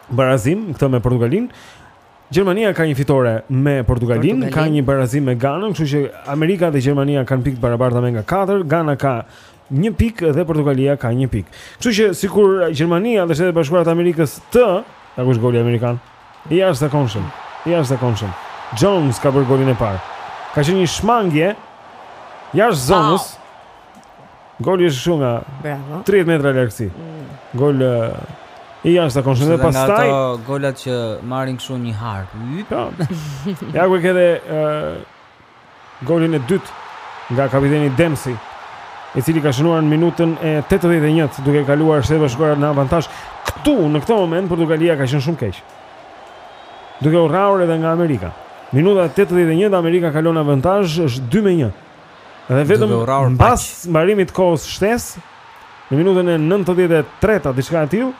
barazim këtë me Portugalinë. Gjermania ka një fitore me Portugalinë, ka një barazim me Ganën, kështu që Amerika dhe Gjermania kanë pikë të barabarta me nga 4, Gana ka një pikë dhe Portugalia ka një pikë. Kështu që sikur Gjermania dhe Shtetet e Bashkuara të Amerikës të, ja ku është goli amerikan. I jashtëzakonshëm. I jashtëzakonshëm. Jones ka bërë golin e parë. Ka qenë një shmangje jashtë zonës. Wow. Goli është shumë nga Bravo. 30 metra largësi. Mm. Gol i jashtëzakonshëm dhe pastaj. Nga ato golat që marrin kështu një hark. Po. Ja ku e ke dhe golin e dytë nga kapiteni Dempsey i cili ka shënuar në minutën e 81 duke kaluar Shtetet e Bashkuara në avantazh këtu në këtë moment Portugalia ka qenë shumë keq duke u rrahur edhe nga Amerika minuta 81 Amerika kalon në avantazh është 2 me 1 Dhe vetëm mbas mbarimit të kohës shtesë në minutën e 93-ta diçka e tillë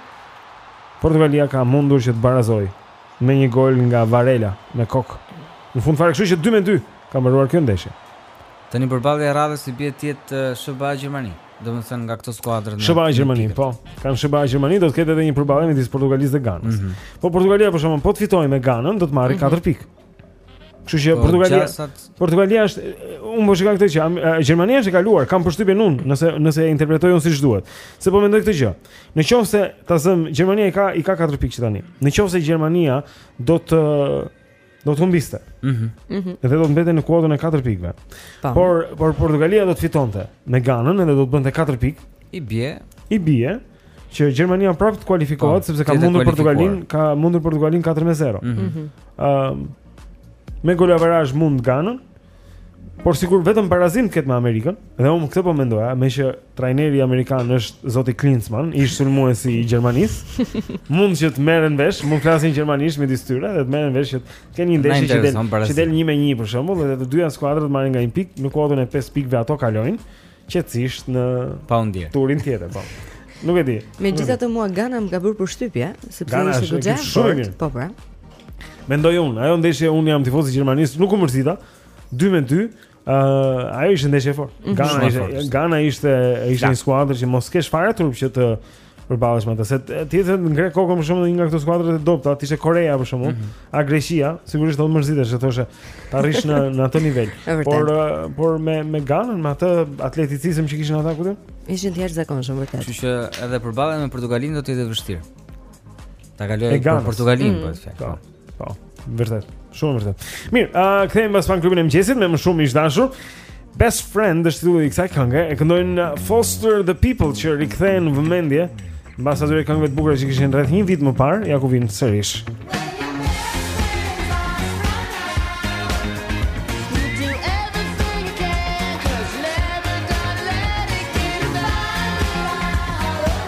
Portugalia ka mundur që të barazojë me një gol nga Varela me kokë. Në fund fare kështu që 2 me 2 ka mbaruar kjo ndeshje. Tani përballja e radhës si bie të jetë eh, SHBA Gjermani, domethënë nga këto skuadrat. SHBA Gjermani, po. Kanë SHBA Gjermani do të ketë edhe një përballje midis Portugalisë dhe Ganës. Mm -hmm. Po Portugalia për shembull po të fitojë me Ganën do të marrë mm -hmm. 4 pikë. Kështu që po, Portugalia Portugalia është unë po shikoj këtë që Gjermania është e kaluar, kam përshtypjen unë, nëse nëse e interpretoj unë siç duhet. Se po mendoj këtë gjë. Në qoftë se ta zëm Gjermania i ka i ka katër pikë që tani. Në qoftë se Gjermania do të do të humbiste. Mhm. Mm dhe do të mbetej në kuadrin e katër pikëve. Por por Portugalia do të fitonte me Ganën dhe do të bënte katër pikë. I bie. I bie. që Gjermania prapë të kualifikohet po, sepse ka mundur Portugalinë, ka mundur Portugalinë 4-0. Ëm mhm. ehm, me golavarazh mund Ganën. Por sikur vetëm barazim të ketë me Amerikën, dhe unë këtë po mendoja, meqë trajneri amerikan është zoti Klinsmann, ish sulmuesi i Gjermanisë, mund që të merren vesh, mund flasin gjermanisht midis tyre dhe të merren vesh që të kenë një ndeshje që del, që del 1-1 për shembull, dhe të dyja skuadrat marrin nga një pikë, në kuadrin e 5 pikëve ato kalojnë. qetësisht në turin tjetër, po. Nuk e di. Megjithatë mua Gana më ka bërë përshtypje, sepse Gana, ishte goxha e fortë, po pra. Mendoj unë, ajo ndeshje unë jam tifoz i Gjermanisë, nuk u mërzita. 2 me 2. Ëh, uh, ajo ishte ndeshje e fortë. Mhm. Gana ishte, Gana ishte ishte një skuadër që mos kesh fare turp që të përballesh me atë. Se të të ngrejë kokën për shembull një nga këto skuadrat e dobta, të ishte Korea për shembull, mm -hmm. a Greqia, sigurisht do të mërzitesh, e thoshe, të arrish në në atë nivel. por uh, por me me Ganën, me atë atleticizëm që kishin ata këtu? Ishin të jashtëzakonshëm vërtet. Kështu që edhe përballja me Portugalinë do të jetë vështirë. Ta kalojë për Portugalinë, mm -hmm. po. Po, vërtet. Shumë vërtet. Mirë, ë uh, kthehemi mbas pak në klubin e mëngjesit me më shumë ish të dashur. Best Friend është titulli i kësaj kënge, e këndojnë Foster the People që rikthehen në vëmendje mbas atyre këngëve të bukura që kishin rreth një vit më parë, ja ku vijnë sërish.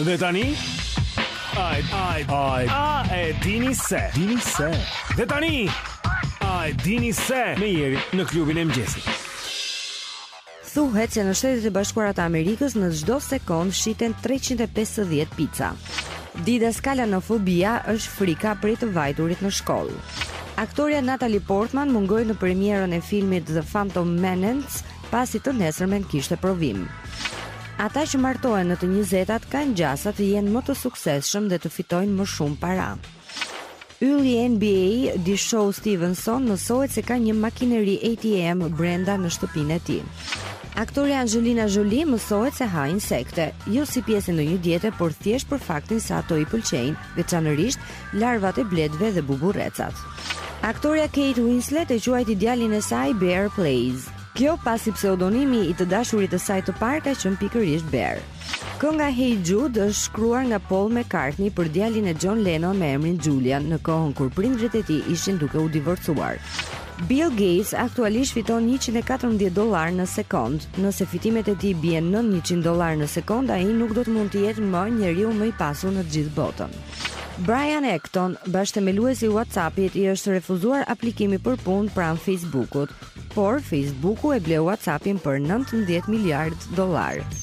Dhe tani Ai ai ai a e dini se dini se dhe tani a e dini se me Jerin në klubin e mëngjesit Thuhet se në Shtetet e Bashkuara të Amerikës në çdo sekondë shiten 350 pica. Didaskalanofobia është frika prej të vajturit në shkollë. Aktorja Natalie Portman mungoi në premierën e filmit The Phantom Menace pasi të nesërmen kishte provim. Ata që martohen në të njëzetat kanë gjasa të jenë më të suksesshëm dhe të fitojnë më shumë para. Ylli i NBA DeShawn Stevenson mësohet se ka një makineri ATM brenda në shtëpinë e tij. Aktorja Angelina Jolie mësohet se ha insekte, jo si pjesë e ndonjë diete, por thjesht për faktin se ato i pëlqejnë. veçanërisht larvat e bletëve dhe buburrecat. Aktorja Kate Winslet e quajti djalin e saj Bear Blaze. Kjo pasi pseudonimi i të dashurit të saj të parë ka qenë pikërisht Bear. Kënga Hey Jude është shkruar nga Paul McCartney për djalin e John Lennon me emrin Julian në kohën kur prindërit e tij ishin duke u divorcuar. Bill Gates aktualisht fiton njëqind e katërmbëdhjetë dollarë në sekondë. Nëse fitimet e tij bien nën njëqind dollarë në sekondë, ai nuk do të mund të jetë më njeriu më i pasur në të gjithë botën. Brian Acton, bashkëthemeluesi i WhatsApp-it, i është refuzuar aplikimi për punë pranë Facebook-ut, por Facebook-u e bleu WhatsApp-in për nëntëmbëdhjetë miliardë dollarë.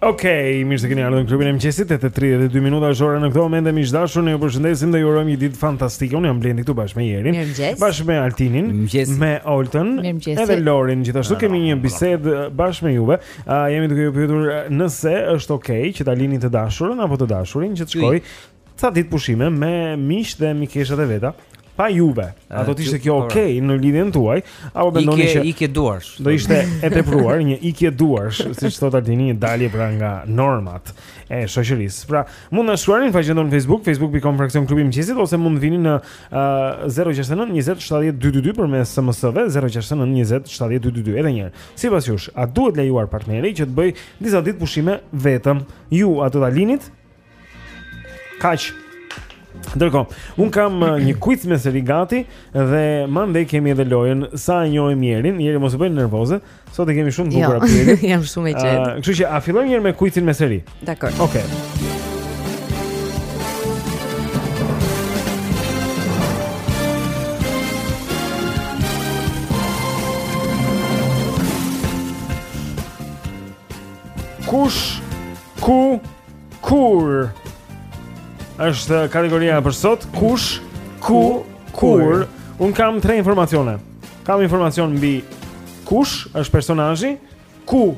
Ok, mirë se keni ardhur në klubin e mëngjesit. 8 e 32 minuta është ora në këtë momente miq të dashur. Ne ju përshëndesim dhe ju urojmë një ditë fantastike. Unë jam Blendi këtu bashkë me Jerin, bashkë me Altinin, me Oltën, edhe Lorin. Gjithashtu kemi një bisedë bashkë me juve. Uh, jemi duke ju pyetur nëse është ok që ta lini të dashurën apo të dashurin që të shkojë ca ditë pushime me miqtë dhe mikeshat e veta. Pa juve, a do të ishte kjo ok në lidhjen tuaj? Apo mendoni se ikje duarsh? Do ishte e tepruar një ikje duarsh, siç thotë Altini, një dalje pra nga normat e shoqërisë. Pra, mund të na shkruani në faqen tonë Facebook, facebook.com fraksion klubi i mëngjesit ose mund të vini në uh, 069 20 70 222 përmes SMS-ve 069 20 70 222. Edhe një herë, sipas jush, a duhet lejuar partneri që të bëjë disa ditë pushime vetëm? Ju a do ta linit? Kaq. Ndërkohë, unë kam uh, një quiz me seri gati dhe mandej kemi edhe lojën sa e njohim Jerin, Jeri mos u bëj nervoze, sot e kemi shumë jo, bukur aty. Jo, jam shumë e qetë. Uh, kështu që a fillojmë njëherë me quizin me seri? Dakor. Okej. Okay. Kush ku Kur është kategoria për sot, kush, ku, kur. Unë kam tre informacione. Kam informacion mbi kush është personazhi, ku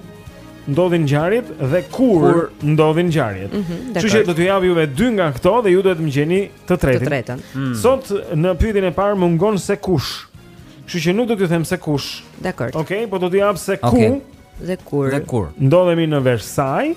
ndodhin ngjarjet dhe kur, kur ndodhin ngjarjet. Mm -hmm, Kështu që do t'ju jap juve dy nga këto dhe ju duhet të më gjeni të tretin. Të tretën. Mm. Sot në pyetjen e parë mungon se kush. Kështu që nuk do t'ju them se kush. Dakor. Okej, okay, po do t'ju jap se okay. ku dhe kur. Dhe kur. Ndodhemi në Versailles.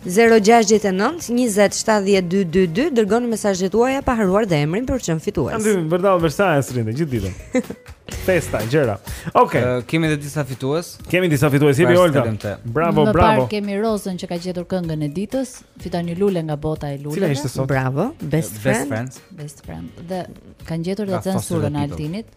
Zero gjashtëdhjetë e nëntë njëzet shtatëdhjetë dy dy dy dërgoni mesazhet tuaja pa harruar dhe emrin për të qenë fitues. Andi vërtet vërsa e srinte gjithë ditën. Festa gjëra. Okej. Okay. Uh, kemi edhe disa fitues. Kemi disa fitues jepi Olta. Bravo, Më bravo. E para kemi Rozën që ka gjetur këngën e ditës, fiton një lule nga bota e luleve. Cila ishte sot? Bravo, best, best friend. Friends. Best friend. Dhe kanë gjetur edhe censurën e Altinit.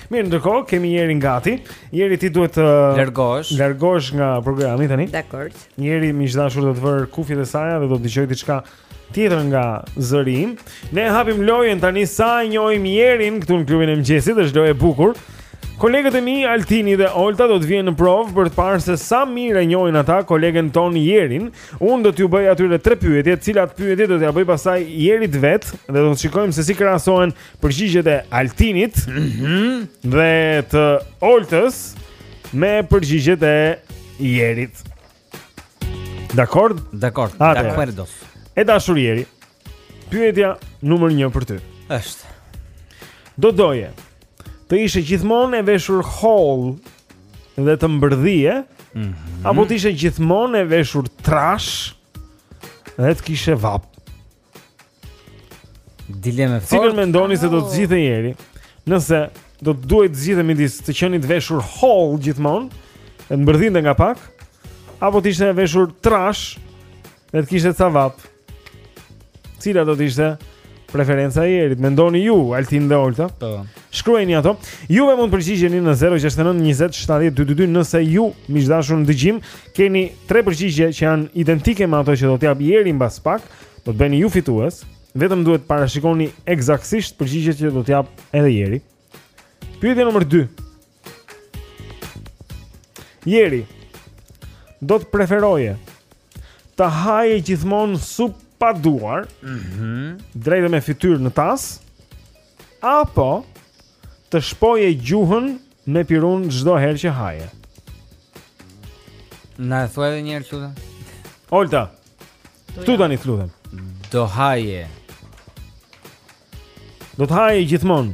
Mirë, ndërkohë kemi Jerin gati. Jeri ti duhet të largohesh. Largohesh nga programi tani. Dakor. Jeri e dashur do të vërë kufjet e saja dhe do të dëgjojë diçka tjetër nga zëri im. Ne hapim lojën tani sa e njohim Jerin këtu në klubin e mëngjesit, është loja e bukur. Kolegët e mi Altini dhe Olta do të vijnë në provë për të parë se sa mirë e njohin ata kolegen tonë Jerin. Unë do t'ju bëj atyre tre pyetje, të cilat pyetje do t'ia bëj pastaj Jerit vetë dhe do të shikojmë se si krahasohen Përgjigjet e Altinit mhm. dhe të Oltës me përgjigjet e Jerit. Dakord? Dakord. Dakord. E dashur Jeri. Pyetja numër 1 për ty. Është. Do doje të ishe gjithmonë e veshur hollë dhe të mërdhije, mm -hmm. apo të ishe gjithmonë e veshur trashë dhe të kishe vapë. Dilemë e fortë. Cilën mendoni se do të zgjidhë Jeri? Nëse do të duhet të zgjidhë midis të qenit e veshur hollë gjithmonë e të mërdhinte nga pak, apo të ishte e veshur trashë, dhe të kishte ca vapë. Cila do të ishte preferenca e Jerit? Mendoni ju, Altin dhe Olta? Po. Shkruajini ato. Ju mund të përgjigjeni në 069 20 70 222 nëse ju miq të dashur në dëgjim keni tre përgjigje që janë identike me ato që do të japë Jeri mbas pak. Do të bëheni ju fitues, vetëm duhet të parashikoni ekzaktësisht përgjigjet që do të japë edhe Jeri. Pyetja nr. 2. Jeri, do të preferoje të haje gjithmonë supë pa duar, mm -hmm. drejt me fytyrë në tas, apo të shpoje gjuhën me pirun çdo herë që haje. Na e thua edhe një herë të lutem. Olta. Këtu tani të lutem. Do haje. Do të haje gjithmonë.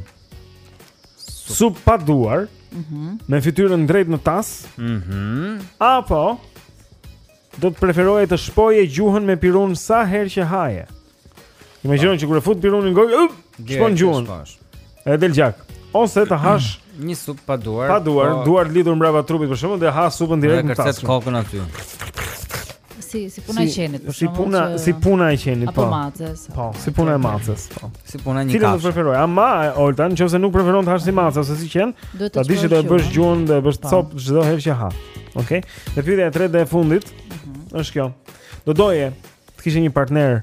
Supë pa duar. Mhm. Mm me fytyrën drejt në tas. Mhm. Mm Apo do të preferoje të shpoje gjuhën me pirun sa herë që haje. Imagjino që kur e fut pirunin në gojë, shpon gjuhën. Edhe del gjak. Ose të hash një supë pa duar. Pa duar, po... duar lidhur mbrapa trupit për shembull dhe ha supën direkt në tas. Kërcet kokën aty. Si si puna e qenit për shembull. Si puna, që... si puna e qenit po. Apo maces. Po, si puna e maces, po. Si puna e një kafshe. Cilën do preferoje? Ama Olta, nëse nuk preferon të hash si mace ose si qen, ta dish që e bën gjuhën dhe bësh po. copë çdo herë që ha. Okej. Dhe pyetja e tretë dhe e fundit mhm. është kjo. Do doje të kishe një partner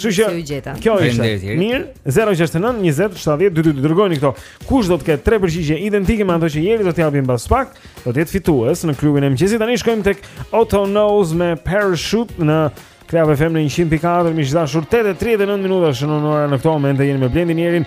Kështu që kjo ishte. Mirë, 069 20 40 222 dërgojini këto. Kush do të ketë tre përgjigje identike me ato që jeri do t'i japim pas pak, do të jetë fitues në klubin e mëngjesit. Tani shkojmë tek Otto Knows me Parachute në Club FM në 100.4 Miq të dashur 8.39 minuta Shënon ora në këto momente Jeni me blendin jerin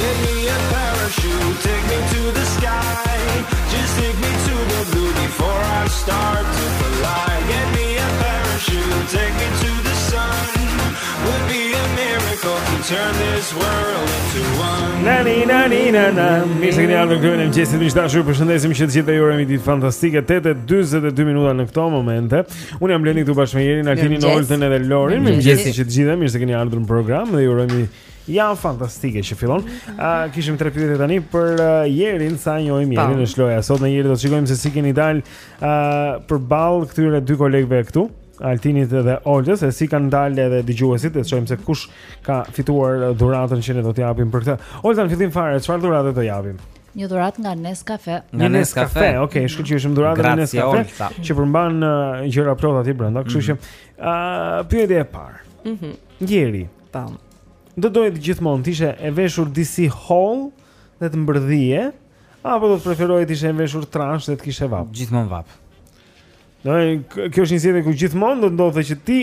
Give me a parachute, take me to the sky Just take me to the blue before I start to fly Give me a parachute, take me to the sun Would be a miracle to turn this world into one Na ni na ni na na Mirë se keni ardhur klubin e mëngjesit miq të dashur Ju përshëndesim që të gjithë dhe ju urojmë një ditë fantastike 8.42 minuta në këto momente Unë jam blendi këtu bashkë me jerin altinin oltën edhe lorin Mirëmëngjesi që të gjithë dhe mirë se keni ardhur në program Dhe ju urojmë një Javë fantastike që fillon. Uh, kishim tre pyetje tani për uh, Jerin, sa njohim po. Jerin ishte loja. Sot me Jerin do të shikojmë se si keni dalë uh, përballë këtyre dy kolegëve këtu. Altinit dhe Oltës, e si kanë dalë edhe dëgjuesit, të shojmë se kush ka fituar dhuratën që ne do t'i japim për këtë. Olta në fillim fare, çfarë dhurate do japim? Një dhuratë nga Nescafe. Nga Nescafe. Okej, okay, kështu që është dhuratë nga Nescafe, që përmban uh, gjëra plot aty brenda, kështu mhm. që ëh uh, pyetja e parë. Mhm. Mm Jeri, Tam. Do të doje gjithmonë të ishe e veshur disi hollë dhe të mërdhije, apo do të preferoje të ishe e veshur trashë dhe të kishe vapë? Gjithmonë vapë. Domethënë kjo është një zgjedhje ku gjithmonë do të ndodhte që ti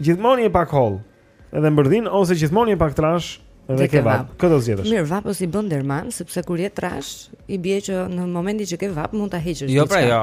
gjithmonë je pak hollë dhe mërdhin ose gjithmonë je pak trashë dhe ke vapë. Kë do zgjedhësh. Mirë, vapës i bën derman, sepse kur je trashë, i bie që në momentin që ke vapë mund ta heqësh. Jo, pra jo.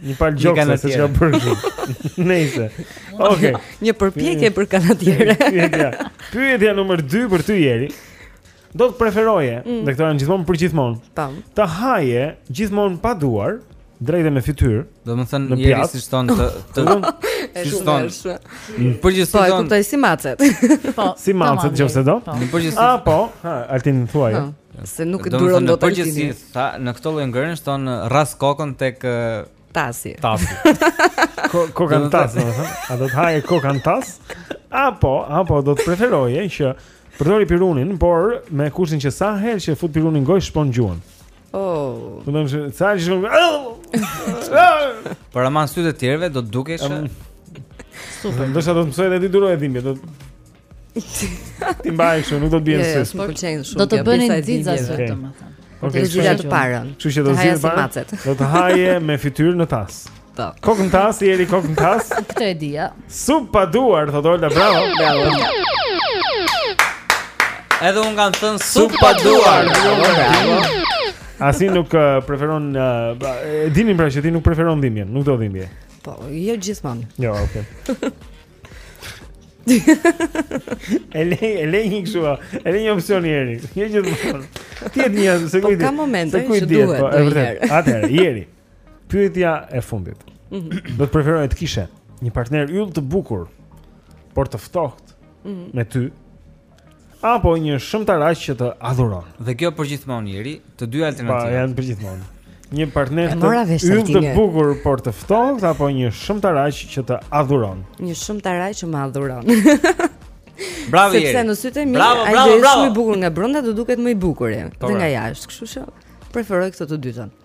Një palë gjokse që ka bërë shumë Nejse Ok Një përpjekje për kanatiere Pyetja Pyetja numër 2 për ty jeri Do të preferoje mm. Dhe këto janë gjithmonë për gjithmonë Tam Ta haje gjithmonë pa duar Direkt me fytyrë Domethënë jeri si shton të Të dhëm Si shton mm. Për gjithë Po e kuptoj si macet Po Si macet nëse do po. Në për gjithë A po Altin thuaje Se nuk e duron dot altini Ta në këtë lloj ngrënies ti rras kokën tek tasi. Tasi. Ko kokën në tas, domethënë. A do të haje kokën në tas? Apo, apo do të preferoje që të përdorje pirunin, por me kushtin që sa herë që fut pirunin në gojë shpon gjuhën. Oh. Domethënë sa herë që shpon. Por ama në sy të tjerëve do të dukesh. Super. Do të thotë do të mësoje dhe ta duroje dhimbjen, do Ti mbaj kështu, nuk do të bien se. Po më pëlqejnë shumë. Do të bëni xixa sot, domethënë. Po zgjidhja e parë. Kështu që do të zgjidhni parën. Do të haje me fytyrë në tas. Po. Kokën në tas, Jeri kokën në tas. Këtë e dija. Supë pa duar, thotë Olga, bravo. Bravo. Edhe unë kam thënë supë pa duar. Bravo. Se nuk uh, preferon uh, e dinin pra që ti nuk preferon dhimbjen, nuk do dhimbje. Po, jo gjithmonë. Jo, okay. E le, e le një kështu, e le një opcion Jeri, një gjithë më thonë. Ti e një, se kujti, po, ka momente, se kujti, duhet, po, e vërtetë, atëherë, Jeri, pyetja e fundit, mm -hmm. do të preferoje të kishe një partner yll të bukur, por të ftohtë, mm -hmm. me ty, apo një shëmtaraq që të adhuron. Dhe kjo përgjithmonë Jeri, të dy alternativat. Po, janë përgjithmonë. Një partner yll të bukur por të ftohtë apo një shëmtaraq që të adhuron. Një shëmtaraq që më adhuron. Bravo Jeri. Sepse në sytë e mi, ai është shumë i bukur nga brenda, do duket më i bukur edhe, po, nga jashtë, kështu që preferoj këtë të dytën.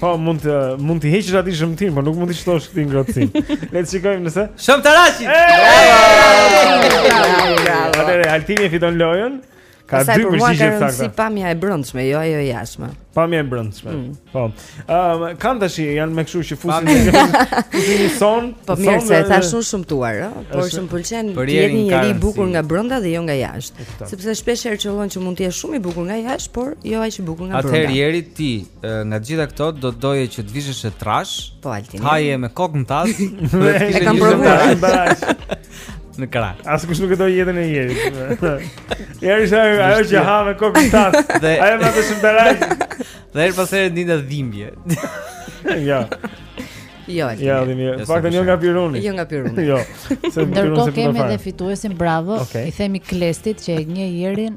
Po mund të mund të heqësh atë shëmtim, por nuk mund të shtosh këtë ngrohtësi. Le të shikojmë nëse. Shëmtaraqi. Atëherë Altini e fiton lojën. Ka dy përgjigje të sakta. Si pamja e brendshme, jo ajo e jashtme. Pamja e brendshme. Mm. Po. Ëm um, kanë tash janë me kështu që fusin një një son. Po mirë s'e thashë shumë shëmtuar, ëh, por shumë më pëlqen të jetë një njeri i bukur nga brenda dhe jo nga jashtë. Sepse shpesh herë qëllon që mund të jesh shumë i bukur nga jashtë, por jo aq i bukur nga brenda. Atëherë Jeri ti nga të gjitha këto do të doje që të visheshe trash. Po Altin. Të haje me kokë në tas. E kam provuar. Në krah. Askush nuk e do jetën e Jerit. Jeri është ajo ajo që ha me kokë në tas. Dhe ajo me një shëmtaraq. Dhe herë pas here ndien dhimbje. Ja. Jo, Altin. Ja, Altin. Jo, fakt jo nga piruni. Jo nga piruni. Jo. Ndërkohë kemi edhe fituesin, bravo. I themi Klestit që e njeh Jerin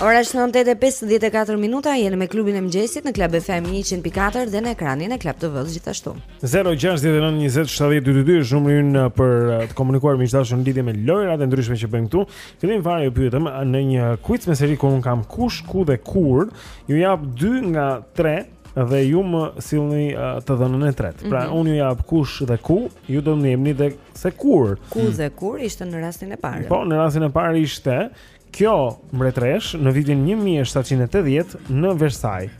Ora është 9:54 minuta, jeni me klubin e mëngjesit në Club FM 104 dhe në ekranin e Club TV gjithashtu. 0692070222 është numri ynë uh, për uh, të komunikuar miq të dashur në lidhje me lojërat e ndryshme që bëjmë këtu. Fillim fare ju pyetëm në një quiz me seri ku unë kam kush, ku dhe kur, ju jap 2 nga 3 dhe ju më sillni uh, të dhënën e tretë. Pra mm -hmm. unë ju jap kush dhe ku, ju do më jepni edhe se kur. Ku mm. dhe kur ishte në rastin e parë. Po, në rastin e parë ishte kjo mbretëreshë në vitin 1780 në Versailles.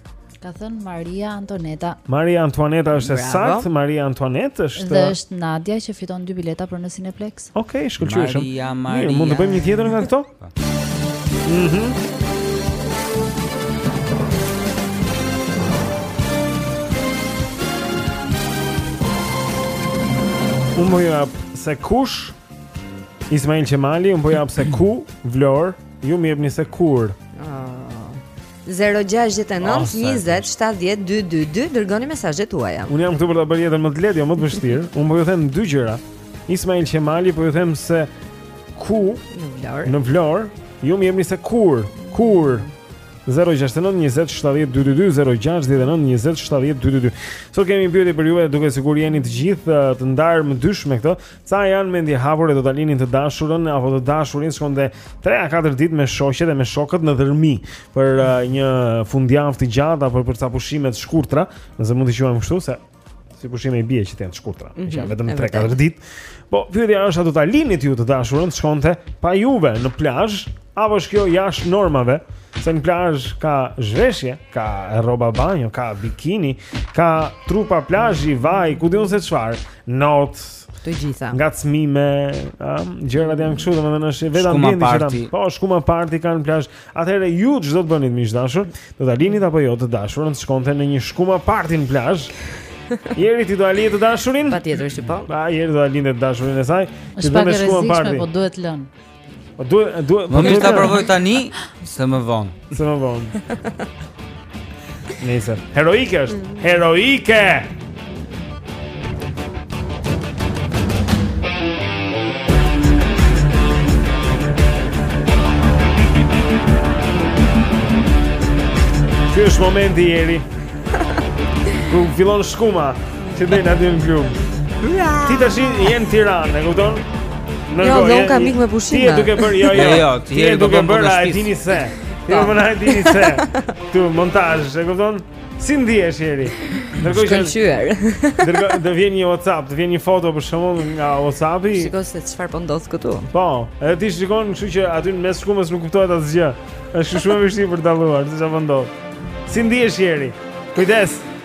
Ka thënë Maria Antoneta. Maria Antoneta është e saktë, Maria Antoneta është. Dhe është Nadia që fiton dy bileta për në Cineplex. Okej, okay, shkëlqyeshëm. Maria, Maria. Mirë, mund të bëjmë një tjetër nga këto? Mhm. Mm Unë po ju jap se kush Ismail Qemali, unë po ju jap se ku Vlorë, ju më jepni se kur. Ah. 0-6-9-20-7-10-2-2-2 Dërgoni mesazhet tuaja Unë jam këtu për ta bërë jetën më të lehtë, jo, më të vështirë Unë po ju them dy gjëra Ismail Qemali po ju them se Ku Në Vlorë Në Vlorë Ju më jepni se kur Kur 0-6-9-20-7-10-2-2-2 0-6-9-20-7-10-2-2-2 Sot kemi pyetje për juve duket sikur jeni të gjithë Të ndarë më dysh me këto Sa janë mendje hapur e do ta linin të dashurën apo të dashurin shkonte 3 a 4 ditë me shoqet e me shokët në dhërmi për uh, një fundjavë të gjatë apo për ca pushime të shkurtra, nëse mund të quajmë kështu se si pushime i bie që janë të shkurtra, mm -hmm, që janë vetëm 3-4 ditë. Po pyetja është a do ta linit ju të dashurën shkonte pa juve në plazh apo është kjo jashtë normave? Se në plazh ka zhveshje, ka rroba banjo, ka bikini, ka trupa plazhi, vaj, ku di unë se çfarë notë, të gjitha. Ngacmime, ëh, gjërat janë kështu, domethënë është vetë ambienti që kanë. Po, shkuma party ka në plazh. Atëherë ju ç'do të bënit miq të dashur, do ta linit apo jo të dashurën të shkonte në një shkuma party në plazh. Jeri ti do ta lije të dashurin? Patjetër që po. Pra, Jeri do ta linte të dashurin e saj. Ti do te shkuma party. Po duhet lënë. Po duhet duhet po më mirë ta provoj tani se më von. Se më von. Nice heroike është, mm. heroike. Ky është momenti Jeri. Kur fillon shkuma? Ti bën aty në klub. Ti tash je në Tiranë, e kupton? Në jo, dhe unë kam ik me pushime. Ti je duke bërë, jo, jo. jo ti je duke bërë A e dini se. Ti më vjen A e dini se. Tu montazh, e kupton? Si ndihesh Jeri? Dërgoj që shkëlqyer. Dërgoj do vjen një WhatsApp, të vjen një foto për shembull nga WhatsAppi. Shiko se çfarë po ndodh këtu. Po, edhe ti shikon, kështu që aty në mes shkumës nuk kuptohet asgjë. Është shumë e vështirë për të dalluar se çfarë po ndodh. Si ndihesh Jeri? Kujdes.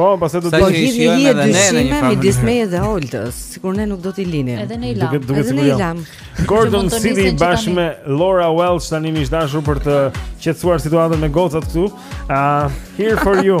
Po, pastaj do të bëj gjithë një hije dyshimi midis meje dhe Oltës, sikur ne nuk do t'i linim. Edhe ne i lam. Duke duke sigurisht. Lam. Gorgon City bashkë me Laura Welsh tani miq të dashur për të qetësuar situatën me gocat këtu. Ah, here for you.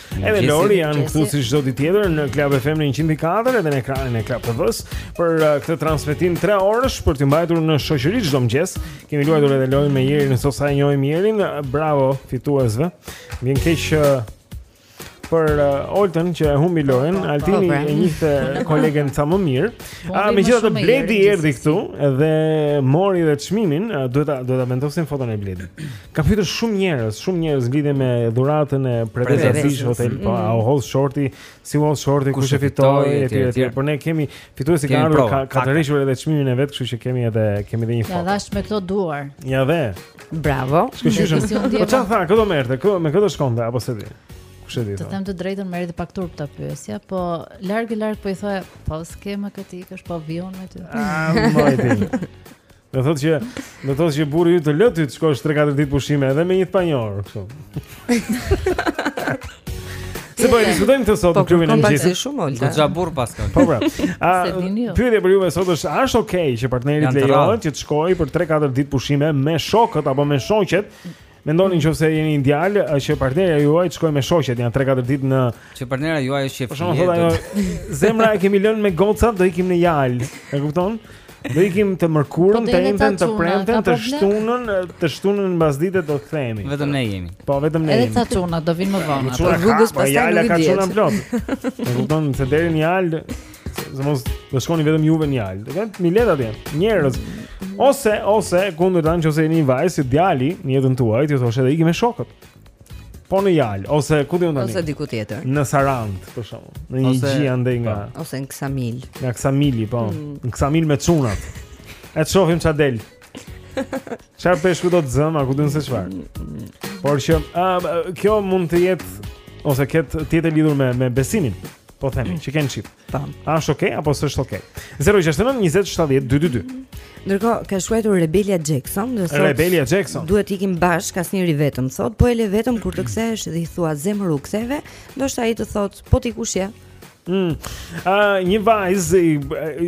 Edhe Lori janë këtu si çdo ditë tjetër në Club FM në 104 edhe në ekranin e Club TV-s për uh, këtë transmetim 3 orësh për të mbajtur në shoqëri çdo mëngjes. Kemi luajtur edhe lojën me Jerin, sot sa e njohim Jerin. Bravo fituesve. Më vjen keq uh, për uh, Oltën që e humbi lojën, po, po, po, Altini e njihte kolegen sa më mirë. A megjithatë Bledi erdhi këtu dhe mori edhe çmimin, duhet ta duhet ta vendosim foton e Bledit. Ka pyetur shumë njerëz, shumë njerëz në lidhje me dhuratën e Preveza Beach Hotel, po mm. a u hodh shorti, si u hodh shorti kush e fitoi etj etj. Por ne kemi fituesi ka ardhur ka ka tërhequr edhe çmimin e vet, kështu që kemi edhe kemi edhe një foto. Ia dhashë me këto duar. Ia dhe. Bravo. Po çfarë tha, kë do merrte, kë do me kë do shkonte apo s'e di. Kush e di. Të them të drejtën, më erdhi pak turp ta pyesja, po larg e larg po i thoja, po s'ke me kë të ikësh, po vij unë me ty. Ah, moj Do thotë që do thotë që burri yt të lë ty të shkosh 3-4 ditë pushime edhe me një spanjor kështu. Se po e diskutojmë këtë sot në klubin e mëngjesit. Po, po, shumë Olta. Goxha burrë paska. Po, pra. A pyetja për ju sot është, a është okay që partnerit t'i lejohet që të shkojë për 3-4 ditë pushime me shokët apo me shoqet Mendoni nëse jeni një djalë që partnerja juaj shkon me shoqet e saj 3-4 ditë në Që partnera juaj është qejfli. Shumë thotë ajo, zemra e kemi lënë me goca, do ikim në Jalë. E kupton? Do ikim të mërkurën, po të enjten, të premten, të shtunën, të shtunën mbasdite do kthehemi. Vetëm ne jemi. Po vetëm ne jemi. Edhe çuna do vinë më vonë. Rrugës pastaj nuk i dihet. Ja, ka çuna plot. E kupton se deri në Jalë Se mos do shkoni vetëm juve në Jalë. Ka milet atje, njerëz Ose, ose, e kundërta, në qoftë se je një vajzë, sikur djali në jetën tuaj, të thoshe do iki me shokët Po në Jalë, ose ku di unë, te një Ose diku tjetër Në Sarandë, për shembull Në një ose, gji andej nga po. Ose në Ksamil. Në Ksamil, po mm. Në Ksamil me çunat E të shofim ça del. Çfarë peshku do të zëmë, a ku di unë se çfarë mm, mm. Por që, a, kjo mund të jetë Ose do të jetë e lidhur me, me besimin Po themi, që kanë ardhur. Tam. A është okay apo s'është okay? 069 20 70 222. Ndërkohë ka shkruar Rebelia Jackson, ça thotë Rebelia Jackson. Duhet të ikim bashkë, asnjëri vetëm thotë, po e le vetëm kur të kthehesh dhe i thua zemër u ktheve, ndoshta ai të thotë po ti kush je? Mm. Uh, një vajzë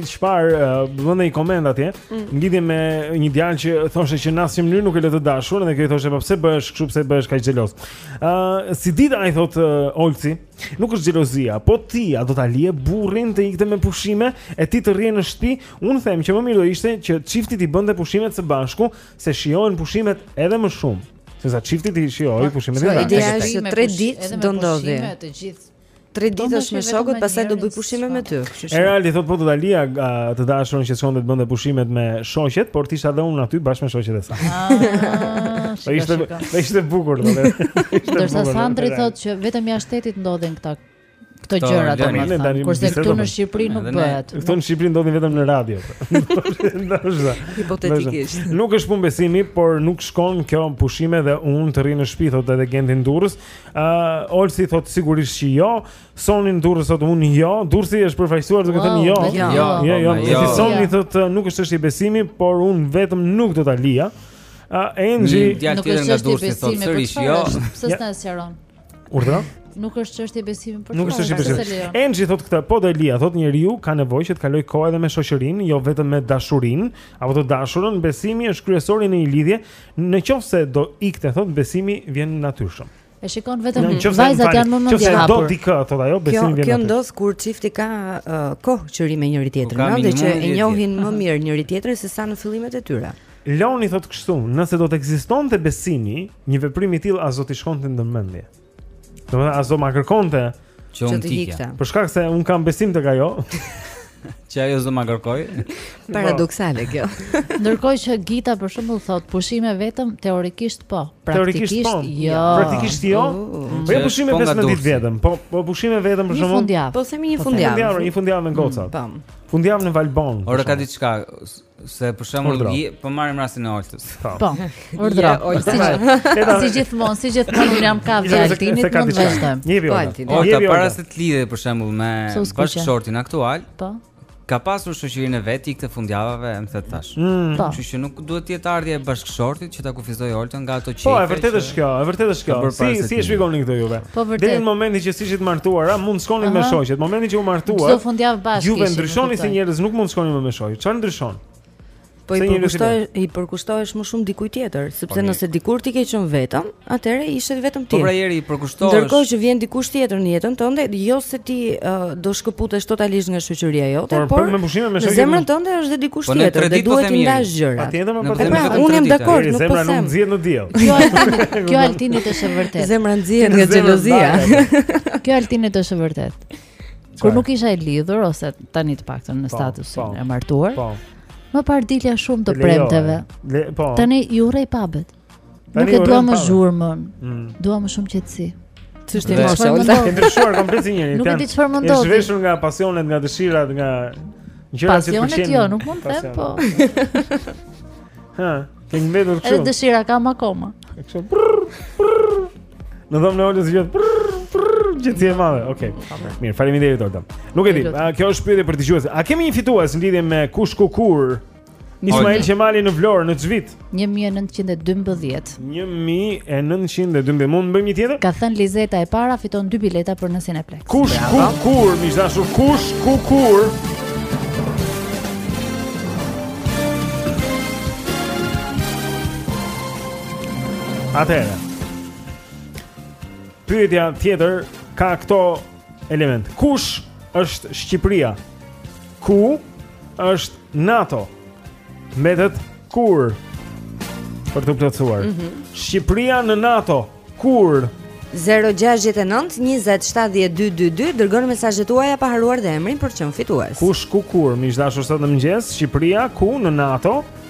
Shpar bën uh, një koment atje, mm. lidhje me një djalë që thoshte që në asnjë mënyrë nuk e lë të dashurën dhe kjo i thoshte po pse bëhesh kështu, pse bëhesh kaq xheloz. Ë, uh, si i tha ai, thotë uh, Olci, Nuk është xhelozia, po ti a do ta lije burrin të ikte me pushime e ti të rrije në shtëpi? Unë them që më mirë do ishte që çifti t'i bënte pushimet së bashku, se shijohen pushimet edhe më shumë. Se sa çifti t'i shijojë pushimet e tij. Ja, është 3 ditë do ndodhë. Të gjithë 3 ditë është me shokët, pastaj do bëjë pushime me ty. Eraldi thot po do ta lija të dashurën që shkonte të bënte pushimet me shoqet, por t'isha dhe unë aty bashkë me shoqet e saj. Ah, po ishte po ishte bukur domethënë. Do të thotë Sandri thot që vetëm jashtë shtetit ndodhin këta këto gjëra domethënë. Kurse këtu në Shqipëri nuk bëhet. Këtu në Shqipëri ndodhin vetëm në radio. Ndoshta. Hipotetikisht. Nuk është punë besimi, por nuk shkon kjo në pushime dhe unë të rri në shtëpi thot edhe Genti në Durrës. Ëh, uh, Olsi thot sigurisht që jo. Soni në Durrës thotë unë jo, Durrësi është përfaqësuar duke thënë jo. Jo, jo, jo. jo. jo. Soni thotë uh, nuk është çështje besimi, por unë vetë nuk do ta lija. Ë uh, Enxhi, nuk është çështje po besimi, por çfarë jo. është? Pse s'na sqaron? Urdhra? Nuk është çështje besimi për çfarë? Nuk është çështje besimi. Enxhi thotë këtë, po do e lija, thotë njeriu ka nevojë që të kalojë kohë edhe me shoqërinë, jo vetëm me dashurinë, apo të dashurën, besimi është kryesori në një lidhje. Në qoftë se do dikë, thotë besimi vjen natyrshëm. E shikon vetëm ne vajzat janë më mendje hapur. Nëse do dikë thot ajo, besimi vjen. Kjo ndodh kur çifti ka kohë që rri me njëri-tjetrin, dhe që e njohin më mirë njëri-tjetrin sesa në fillimet e tyre. Loni thot kështu, nëse do të ekzistonte besimi, një veprim i tillë as do t'i shkonte ndër mendje. Domethënë as do ma kërkonte Që unë të ikja Për shkak se unë kam besim tek ajo Që ajo s'do ma kërkojë Paradoksale kjo Ndërkohë që Gita për shembull thot Pushime vetëm teorikisht po Praktikisht teorikisht po. jo Praktikisht jo uh, Po jo pushime 15 po ditë vetëm po, po pushime vetëm për shembull Një fundjavë Po themi një po fundjavë Një fundjavë me gocat mm, po. Fundjavë në Valbonë Ora ka diçka Se për shembull, po marrim rastin e Oltës. Po. po Urdhra. Si gjithmonë, si gjithmonë un jam kavie Altinit, mund të vazhdojmë. Një vjo. Po, Olta para se të lidhej për shembull me bashkëshortin aktual. Po. Ka pasur shoqërinë e vet, ikte fundjavave, domethënë tash. Mm. Po. Kështu që nuk duhet të jetë ardhja e bashkë shortit që ta kufizojë Oltën nga ato qejfe. Po, e vërtetë është kjo, e vërtetë është kjo. Si si e shpjegoni këtë juve? Po, Deri në momentin që s'ishit martuar, mund të shkonit me shoqet. Në momentin që u martuat, çdo fundjavë bashkë. Juve ndryshoni si njerëz, nuk mund të shkoni më me shoqet. Çfarë ndryshon? Po i përkushtohesh, i përkushtohesh më shumë dikujt tjetër, sepse po, nëse dikur ti ke qenë vetëm, Atëherë ishe vetëm ti. Po pra i përkushtohesh. Ndërkohë që vjen dikush tjetër në jetën tënde, jo se ti uh, do shkëputesh totalisht nga shoqëria jote, por, por me pushime me shoqërinë. Në zemrën tënde është dhe dikush po tjetër, dhe duhet të ndash gjëra. Patjetër më përse. Pra, unë jam dakord, nuk po them. Zemra nuk nxihet në diell. Kjo e Altinit, kjo e Altinit është e vërtetë. Zemra nxihet nga xhelozia. Kjo e Altinit është e vërtetë. Kur nuk isha e lidhur ose tani të paktën në po, statusin po. e martuar. Po. Më parë dilja shumë të premteve. Po. Tani i urrej pabet. Nuk e dua më zhurmën. Mm. Dua më shumë qetësi. Ç'është më shumë Olta? Ke ndryshuar komplet si njeri. Nuk e di çfarë mendoj. Është zhveshur nga pasionet, nga dëshirat, nga gjërat që pëlqen. Pasionet jo, nuk mund të them po. Ha, ke ngjetur çu? Edhe dëshira kam akoma. Kështu. Në dhomë në olës gjithë Gjithë e madhe, okej okay. Mirë, faleminderit Olta. Nuk e di, kjo është pyetje për dëgjuesit. A kemi një fitues në lidhje me kush ku kur Ismail Qemali në Vlorë në ç'vit. 1912. 1912. Mund të bëjmë një tjetër? Ka thënë Lizeta e para fiton dy bileta për në Cineplex. Kush ku kur, miq të dashur, kush ku kur? Atëherë. Pyetja tjetër ka këto element. Kush është Shqipëria? Ku është NATO? Mbetet kur për t'u plotësuar. Mm -hmm. Shqipëria në NATO. Kur 069 2070222 dërgoni mesazhet tuaja pa harruar dhe emrin për të qenë fitues. Kush ku kur, miq të dashur sot në mëngjes, Shqipëria ku në NATO?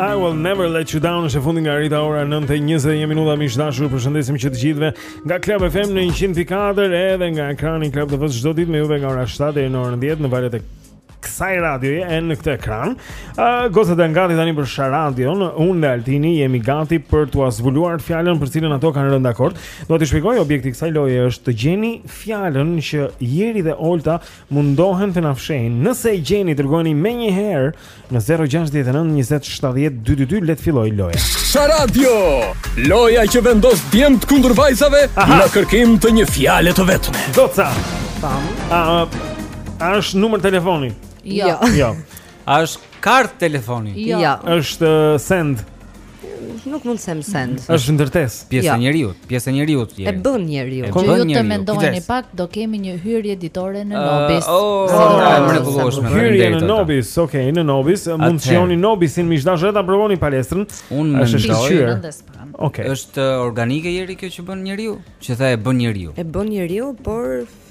I will never let you down është e fundit nga Rita Ora 9:21 minuta miq të dashur ju përshëndesim që të gjithëve nga Club FM në 104 edhe nga ekrani i Club TV çdo ditë me juve nga ora 7 deri në orën 10 në valët e kësaj radioje e në këtë ekran. Ë uh, gocat janë gati tani për Sharadion. Unë dhe Altini jemi gati për ta zbuluar fjalën për cilën ato kanë rënë dakord. Do t'i shpjegoj, objektivi i kësaj loje është të gjeni fjalën që Jeri dhe Olta mundohen të na fshehin. Nëse e gjeni, dërgojeni menjëherë në 069 20 70 222 le të fillojë loja. Sharadio, loja që vendos djemtë kundër vajzave Aha. në kërkim të një fjale të vetme. Goca. Tam. Uh, A është numër telefoni? Jo. Jo. A është kartë telefoni? Jo. jo. Është uh, send. Nuk mund të them send. Është ndërtesë, pjesë e jo. njeriu, pjesë e njeriut. E bën njeriu. Ju të mendoni pak, do kemi një hyrje ditore në uh, Nobis. Oh, mrekullueshme. Hyrje në Nobis, ok, në Nobis, mund të shihoni Nobisin miq të dashur, ta provoni palestrën. Unë, e shkëlqyer. Ok. Është uh, organike Jeri kjo që bën njeriu, që tha e bën njeriu. E bën njeriu, por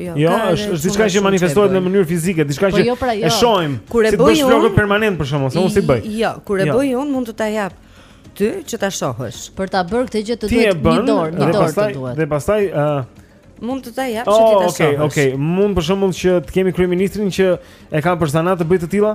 Jo, jo është është diçka që manifestohet në mënyrë fizike, diçka po që jo, pra, jo. e shohim. Kur e bëj unë, është permanent për shkakun se unë s'i bëj. Jo, kur e jo. bëj unë mund të ta jap ty që ta shohësh. Për ta bërë këtë gjë të duhet një dorë, një dorë të duhet. Dhe pastaj ë uh, mund të ta jap oh, që ti ta shohësh. Okej, okej. Mund për shembull që të kemi kryeministrin që e ka për zanat të bëjë të tilla?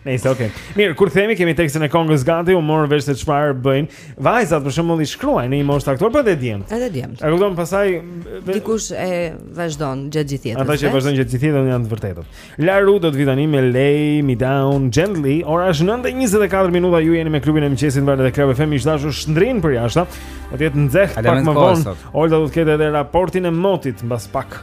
Nice, okay. Mirë, kur themi kemi tekstin e këngës gati, u mor vesh se çfarë bëjnë. Vajzat për shembull i shkruajnë në një moshë të caktuar, po edhe djem. Edhe djem. E kupton pastaj dikush e vazhdon gjatë gjithë jetës. Ata që vazhdojnë gjatë gjithë jetës janë të vërtetë. Laru do të vijë tani me Let Me Down Gently. Ora është 9:24 minuta, ju jeni me klubin e mëngjesit valët e Club FM, miq të dashur shndrin për jashtë. Do të jetë nxehtë pak më vonë. Olga do të ketë edhe raportin e motit mbas pak.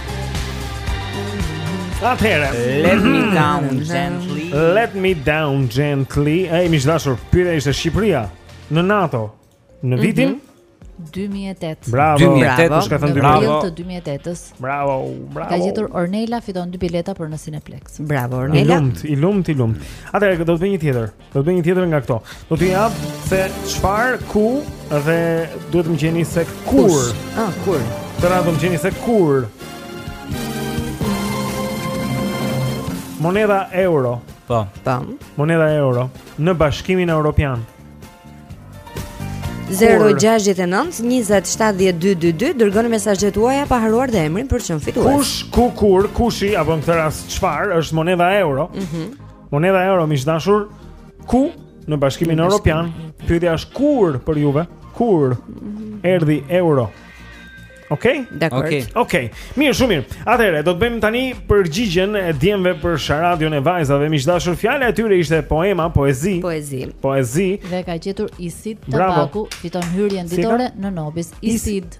Atëherë, let me mhm. down gently. Let me down gently. Miq të dashur, pyetja ishte Shqipëria në NATO në mhm. vitin 2008. Bravo. 2008, kush ka thënë 2008? Bravo. 2008-s. Bravo, bravo. Ka gjetur Ornela fiton dy bileta për në Cineplex. Bravo Ornela. I lumt, i lumt, i lumt. Atëherë do të bëj një tjetër. Do të bëj një tjetër nga këto. Do të jap se çfarë ku dhe duhet të më gjeni se kur. Ah, kur. Të na gjeni se kur. Monedha euro. Po. Po. Monedha euro në Bashkimin Evropian. 0692070222 dërgoni mesazhet tuaja pa harruar dhe emrin për të qenë fitues. Kush, ku, kur, kushi apo në këtë rast çfarë është monedha euro? Mhm. Mm Monedha euro miq të dashur, ku në Bashkimin Evropian, pyetja është kur për juve? Kur mhm. erdhi euro? Okej? Okay? Dakord. Okej. Okay. Okay. Mirë, shumë mirë. Atëherë do të bëjmë tani përgjigjen e djemve për sharadën e vajzave. Miq të dashur, fjala e tyre ishte poema, poezi. Poezi. Poezi. Dhe ka gjetur Isid Tabaku, fiton hyrjen ditore në Nobis. Isid. Isid.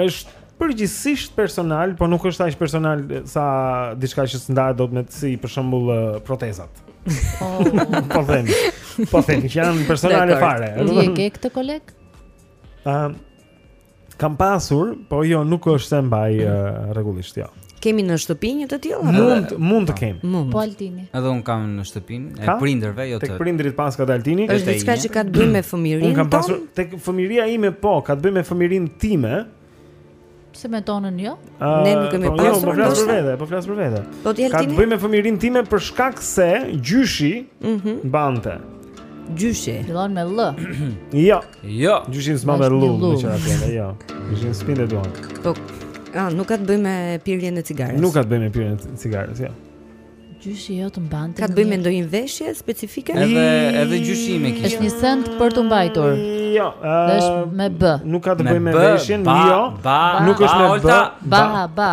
Është përgjithësisht personal, po nuk është aq personal sa diçka që s'ndahet dot me si për shembull protezat. Oh. po them. Po them që janë personale fare. Ti e ke këtë koleg? Ëm um, kam pasur, po jo nuk është se mbaj uh, rregullisht, jo. Kemi në shtëpi një të tillë apo? Mund, mund të kemi. Po Altini. Edhe un kam në shtëpinë e prindërve, jo të. Tek prindërit paska Altini. Është diçka që ka të bëjë me fëmijërinë. Un kam pasur tek fëmijëria ime po, ka të bëjë me fëmijërinë time. Pse me tonën jo? Uh, ne nuk kemi po, jo, pasur. Po flas për vete, po flas për vete. Po ti Altini. Ka të bëjë me fëmijërinë time për shkak se gjyshi mhm. mbante. Gjyshi. Fillon me L. Jo. Jo. Gjyshi s'mban me L, më qenë atje, jo. Gjyshi s'pinte duhan. Po, a, nuk ka të bëjë me pirjen e cigares. Nuk ka të bëjë me pirjen e cigares, jo. Gjyshi jot e mbante. Ka të bëjë me ndonjë veshje specifike? Edhe edhe gjyshi im e kishte. Është një send për të mbajtur. Jo. Është me B. Nuk ka të bëjë me veshjen, jo. Nuk është me B. Ba, ba, ba.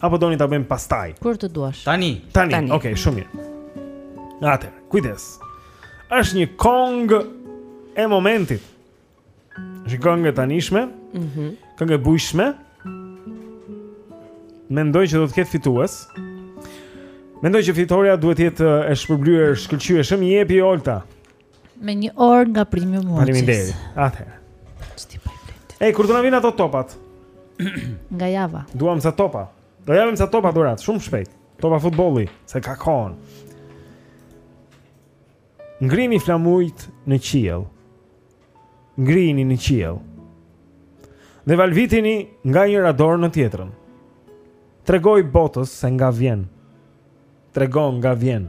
Apo doni ta bëjmë pastaj? Kur të duash. Tani. Tani. Tani. Okej, okay, shumë mirë. Atëherë, kujdes. Është një kong e momentit. Është kong e tanishme. Mhm. Mm kong e bujshme. Mendoj që do të ketë fitues. Mendoj që fitorja duhet të jetë e shpërblyer shkëlqyeshëm. Jepi Olta. Me një orë nga primi muaj. Faleminderit. Atëherë. Çti po flet. Ej, kur do na vijnë ato topat? nga java. Duam sa topa. Do na vijnë sa topa durat, shumë shpejt. Topa futbolli, se ka kohën. Ngrini flamujt në qiell. Ngrini në qiell. Dhe valvitini nga një anë në tjetrën. Tregoji botës se nga vjen. Trego nga vjen.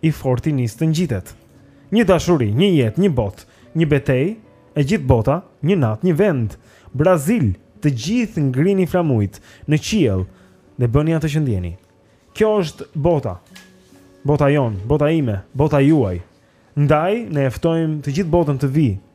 i forti nis të ngjitet. Një dashuri, një jetë, një botë, një betejë, e gjithë bota, një natë, një vend, Brazil, të gjithë ngrini flamujt në qiell dhe bëni atë që ndjeni. Kjo është bota. Bota jonë, bota ime, bota juaj. Ndaj ne e ftojmë të gjithë botën të vijë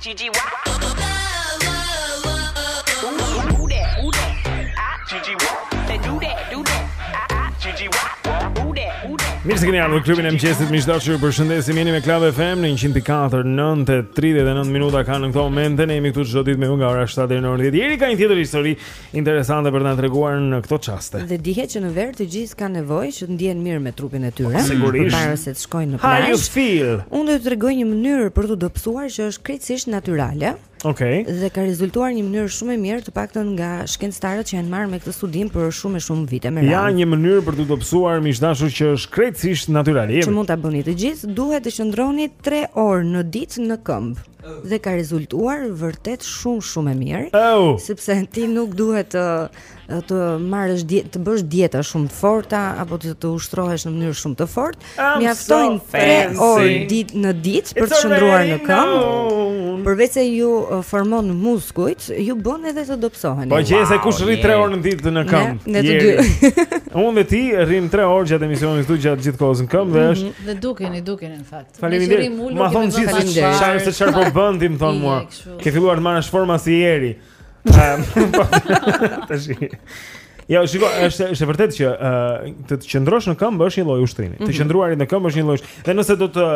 Gigi Wa Mirë se kini ardhur në klubin e mëngjesit, miq të dashur, ju përshëndesim. Jeni me Club FM në 104, 9:39 minuta ka në këto momente. Ne jemi këtu çdo ditë me ju nga ora 7 deri në orën 10. Eri ka një tjetër histori Interesante për të na treguar në këto çaste. Dhe dihet që në verë të gjithë kanë nevojë që të ndjehen mirë me trupin e tyre, para se të shkojnë në plazh. How you feel? Unë do t'ju tregoj një mënyrë për t'u dobësuar që është krejtësisht natyrale. Okej. Okay. Dhe ka rezultuar një mënyrë shumë e mirë, të paktën nga shkencëtarët që janë marrë me këtë studim për shumë e shumë vite me radhë. Ja një mënyrë për t'u dobësuar miq të dashur që është krejtësisht natyrale. Që mund ta bëni të gjithë, duhet të qëndroni 3 orë në ditë në këmbë. dhe ka rezultuar vërtet shumë shumë e mirë, oh! sepse ti nuk duhet të të marrësh dietë, të bësh dieta shumë të forta apo të të ushtrohesh në mënyrë shumë të fortë. Mjaftojnë so 3 orë ditë në ditë për të qëndruar në këmbë. Përveç se ju uh, formon muskujt, ju bën edhe të dobësoheni. Po gjej se kush rri 3 orë në ditë në këmbë. Ne të dy. Unë dhe ti rrim 3 orë gjatë emisionit këtu gjatë gjithë kohës në këmbë dhe mhm. është. Ne dukeni, dukeni në fakt. Faleminderit. Ma thonë gjithë se çfarë se çfarë po bën ti më thonë mua. Ke filluar të marrësh forma si Eri. Ehm, po, tash. Ja, shiko, është është e vërtetë që uh, të të qëndrosh në këmbë është një lloj ushtrimi. Mm -hmm. Të mhm. qëndruarit në këmbë është një lloj. Dhe nëse do të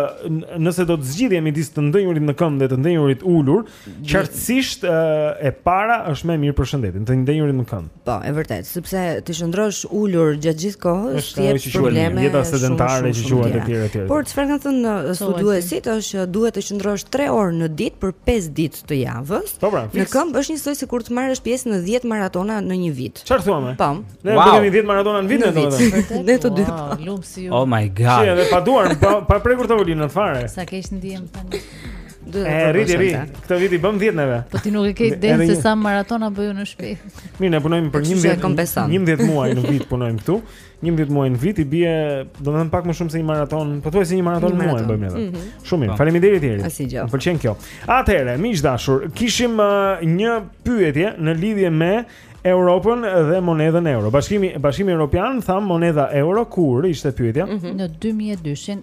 nëse do të zgjidhje midis të ndënjurit në këmbë dhe të ndënjurit ulur, Qartësisht e para është më e mirë për shëndetin, të ndenjurin në këmbë. Po, është e vërtetë, sepse të qëndrosh ulur gjatë gjithë kohës ti ke probleme jeta sedentare që quhet etj etj. Por çfarë kanë thënë studiuesit është që duhet të qëndrosh 3 orë në ditë për 5 ditë të javës. Po, pra, në këmbë është njësoj sikur të marrësh pjesë në 10 maratona në një vit. Çfarë thua më? Po. Ne do kemi 10 maratona në vit, domethënë. Ne të dy. Lumsi ju. Oh my god. Shih edhe pa duar, pa prekur tavolinën fare. Sa keq ndihem tani. Duhet të rrit i ri. Këtë vit i bëmë 10 neve. Po ti nuk e ke idenë se sa maratona bëj unë në shtëpi. Mirë, ne punojmë për 11 11 muaj në vit punojmë këtu. 11 muaj në vit i bie, domethënë pak më shumë se një maraton, pothuajse një maraton në muaj bëjmë edhe. Mhm. Shumë mirë. Po. Faleminderit Jeri. Më pëlqen kjo. Atëherë, miq të dashur, kishim uh, një pyetje në lidhje me Europën dhe monedhën euro. Bashkimi Bashkimi Evropian tha monedha euro kur ishte pyetja? Mm -hmm. Në 2002-shin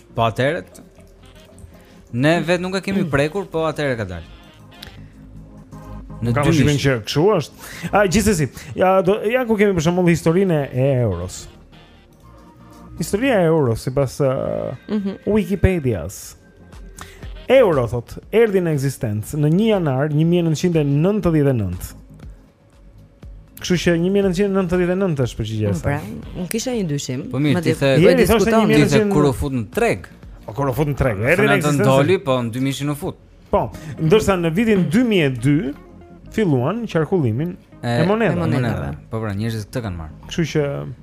Po atëherë Ne vetë nuk e kemi prekur, po atëherë ka dalë. Në dy vjet që kshu është. A gjithsesi, ja do ja ku kemi për shembull historinë e euros. Historia e euros sipas uh, mm -hmm. Wikipedias. Euro thotë, erdhi në ekzistencë në 1 janar 1999. Kështu që 1999 është përgjigjja e saktë. Pra, unë kisha një dyshim. Po mirë, ti the, po diskuton ti se kur u fut në treg. Po kur u fut në treg, erdhi në ekzistencë. Doli, po në 2000 u fut. Po, ndërsa në vitin 2002 filluan qarkullimin e, e monedhave. Po pra, njerëzit këtë kanë marrë. Kështu që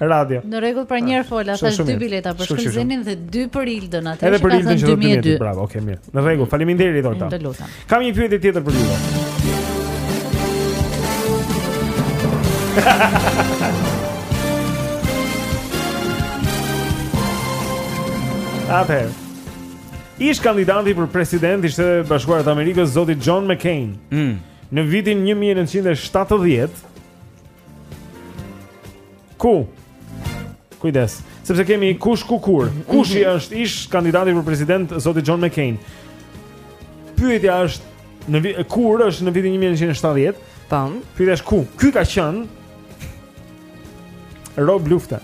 Radio. Në rregull, pra një herë fola, thashë dy bileta për Shkëlzenin dhe dy për Ildën, atë që ka thënë 2002. Edhe për Ildën që bravo, okay, mirë. Në rregull, faleminderit Olta. Të lutem. Kam një pyetje tjetër për ju. Atë. Ish kandidati për president i Shteteve të Bashkuara të Amerikës, zoti John McCain. Mm. Në vitin 1970, Ku? Kujdes, sepse kemi kush ku kur. Kushi është ish kandidati për president zoti John McCain? Pyetja është në vit kuri është në vitin 1970? Tan. Pyetja është ku? Ky ka qenë rob lufte.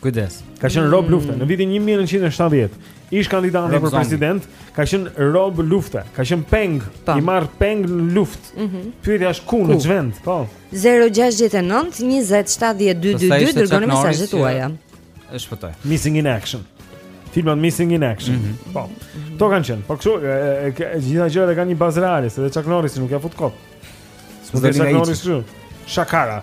Kujdes. Ka qenë rob mm. lufte në vitin 1970. Ish kandidati për president, ka qenë rob lufte, ka qenë peng, po. i marrë peng në luftë. Mm -hmm. Pyetja është ku në ç'vend, po. 069 20 70 222 dërgoni mesazhet tuaja. E shpëtoi. Missing in action. Filmat Missing in Action. Mm -hmm. Po. To kanë qenë. Po kështu, gjitha gjërat e kanë një bazë reale, se Chuck Norris nuk ia fut kot. S'u dëgjoi Chuck Norris. Shakara.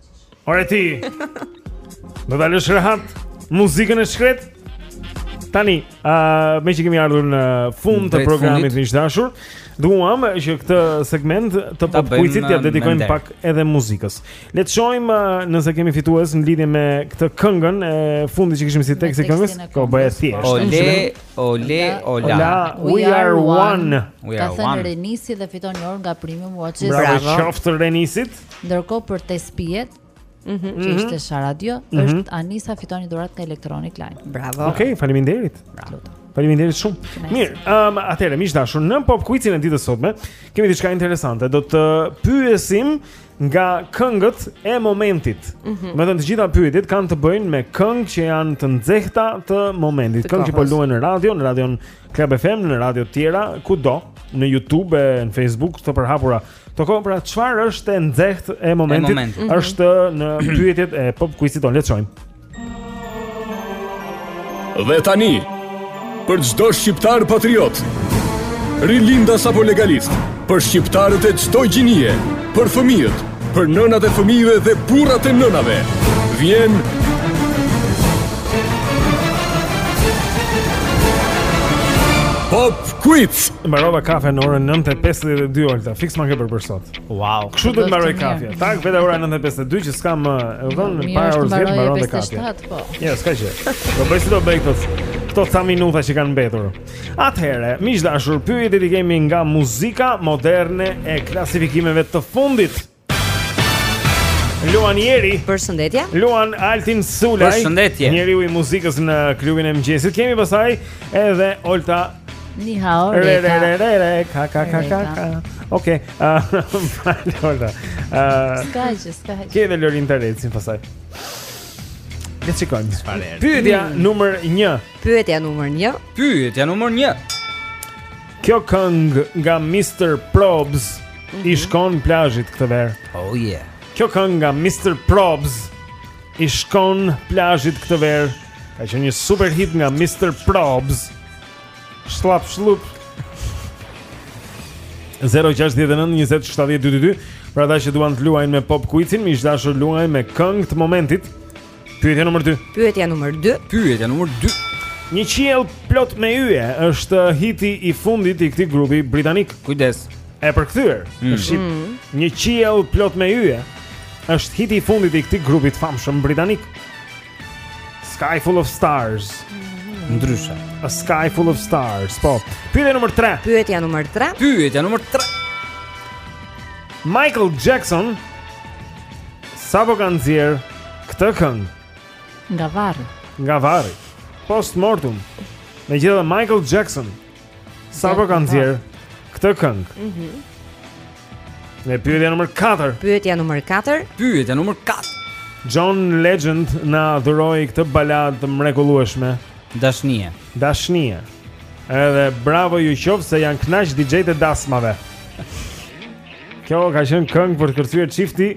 Ore ti. Do ta lësh rehat muzikën e shkretë? Tani, ë, uh, meqë kemi ardhur në fund të programit, miq të dashur, duam që këtë segment të pop quizit t'ia dedikojmë pak edhe muzikës. Le të shohim uh, nëse kemi fitues në lidhje me këtë këngën e fundit që kishim si tekst i këngës. Po bëj thjesht. Ole, ole, ole. Ola, we are one. We are one. Ka thënë Renisi dhe fiton një orë nga Premium Watches. Bravo. Bravo. Qoftë Renisit. Ndërkohë për te Spy-i, Mm -hmm. Që ishte Saradio, mm -hmm. është Anisa fiton një dhuratë nga Electronic Line. Bravo. Okej, okay, faleminderit. Bravo. Faleminderit shumë. Mirë, ëm um, atëherë miq të dashur, në Pop Quizin e ditës së sotme kemi diçka interesante. Do të pyesim nga këngët e momentit. Mm -hmm. Domethënë të gjitha pyetjet kanë të bëjnë me këngë që janë të nxehta të momentit. Këngë që po luhen në radio, në radion Club FM, në radio të tjera, kudo, në YouTube, në Facebook, të përhapura TikTok-on pra çfarë është e nxehtë e momentit, e momentit. Mm -hmm. është në pyetjet e pop quizit tonë, le të shojmë. Dhe tani për çdo shqiptar patriot, rilindas apo legalist, për shqiptarët e çdo gjinie, për fëmijët, për nënat e fëmijëve dhe burrat e nënave, vjen Pop Quiz. Mbarova kafen në orën 9:52 Olta, fiks ma ke bërë për sot. Wow. Kshu do të mbarojë kafja. Sa vete ora 9:52 që s'kam më eh, vënë, para orës 10 mbaronte kafja. Po. Ja, s'ka gjë. Do bëj si do bëj këto ca minuta që kanë mbetur. Atëherë, miq të dashur, pyetjet i kemi nga muzika moderne e klasifikimeve të fundit. Luan Jeri. Përshëndetje. Luan Altin Sulaj. Përshëndetje. Njeriu i muzikës në klubin e mëngjesit. Kemi pastaj edhe Olta Ni hao re re re re re ka ka ka ka ka. Okej. Olta. Ëh. S'ka gjë, s'ka gjë. Ke edhe Lorin Tarecin pastaj. Le të shikojmë çfarë. Pyetja numër 1. Pyetja numër 1. Pyetja numër 1. Kjo këngë nga Mr. Probz mm -hmm. i mhm. shkon plazhit këtë verë. Oh yeah. Kjo këngë nga Mr. Probz i shkon plazhit këtë verë. Ka qenë një super hit nga Mr. Probz. Shllap shllup. 069 Për ata që duan të luajnë me pop quizin, miq të dashur, luajmë me këngë të momentit. Pyetja numër 2. Pyetja numër 2. Pyetja numër 2. Një qiell plot me yje është hiti i fundit i këtij grupi britanik. Kujdes. E përkthyer. Mm. Shqip. Mm. Një qiell plot me yje është hiti i fundit i këtij grupi të famshëm britanik. Sky full of stars. Mm. Ndryshe. A sky full of stars. Po. Pyetja numër 3. Pyetja numër 3. Pyetja numër 3. Michael Jackson Sapo ka nxjerr këtë këngë? Nga varri. Nga varri. Post mortem. Megjithëse Michael Jackson sapo ka nxjerr këtë këngë? Mhm. Mm Në pyetja numër 4 Pyetja numër 4 Pyetja numër 4 John Legend na dhuroi këtë baladë të mrekullueshme. Dashnije. Dashnije. Edhe bravo ju qoftë se janë kënaq DJ-të e dasmave. Kjo ka qenë këngë për të kërcyer çifti.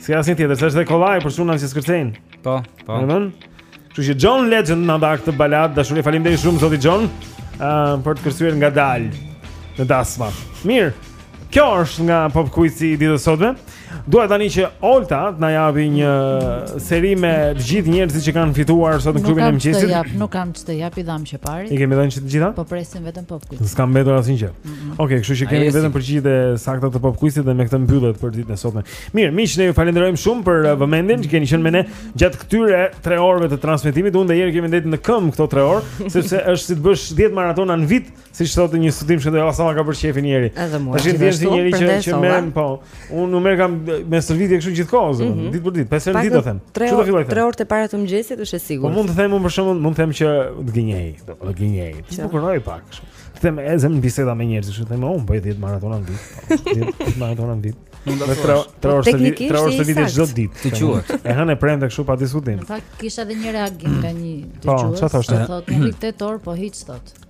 Si asnjë tjetër, se është dhe kollaj për çunat që s'kërcejnë. Po, po. Në vend. Kështu që John Legend na dha këtë baladë dashurie, faleminderit shumë zoti John, uh, për të kërcyer ngadalë në dasma. Mirë. Kjo është nga Pop Quiz i ditës së sotme. Dua tani që Olta të na japi një seri me të gjithë njerëzit që kanë fituar sot në klubin e mëngjesit. Nuk kam ç'të jap, nuk kam ç'të jap, i dham që pari. I kemi dhënë që të gjitha? Po presim vetëm Pop Quiz. S'ka mbetur asnjë gjë. Mm -mm. Okej, okay, kështu që kemi vetëm përgjigjet e sakta të Pop Quizit dhe me këtë mbyllet për ditën e sotme. Mirë, miq, ne ju falenderojmë shumë për uh, vëmendjen që keni qenë me ne gjatë këtyre 3 orëve të transmetimit. Unë dhe Jeri kemi ndenjur në këmbë këto 3 orë, sepse është si të bësh 10 maratona në vit. Siç thotë një studim që do sa ma ka për shefin njëri. Edhe mua. Tash vjen si njëri që që më po. Unë nuk merrkam me stërvitje kështu gjithkohë, mm -hmm. ditë për ditë, pesë herë ditë do them. Çfarë do filloj them? 3 orë të para të mëngjesit është e sigurt. Po mund të them unë për shembull, mund të them që të gënjej, do të gënjej. Ti po kërkoj pak kështu. Të them e zëmë në biseda me njerëz, kështu them, unë bëj 10 maratona në ditë. 10 maratona në ditë. Mund ta thuash. Tre orë të vitit, tre orë të vitit çdo ditë. Të quhet. E hënë e premte kështu pa diskutim. Në fakt kisha edhe një reagim nga një dëgjues. Po, çfarë thoshte? Thotë, "Nuk 8 orë, po hiç thotë."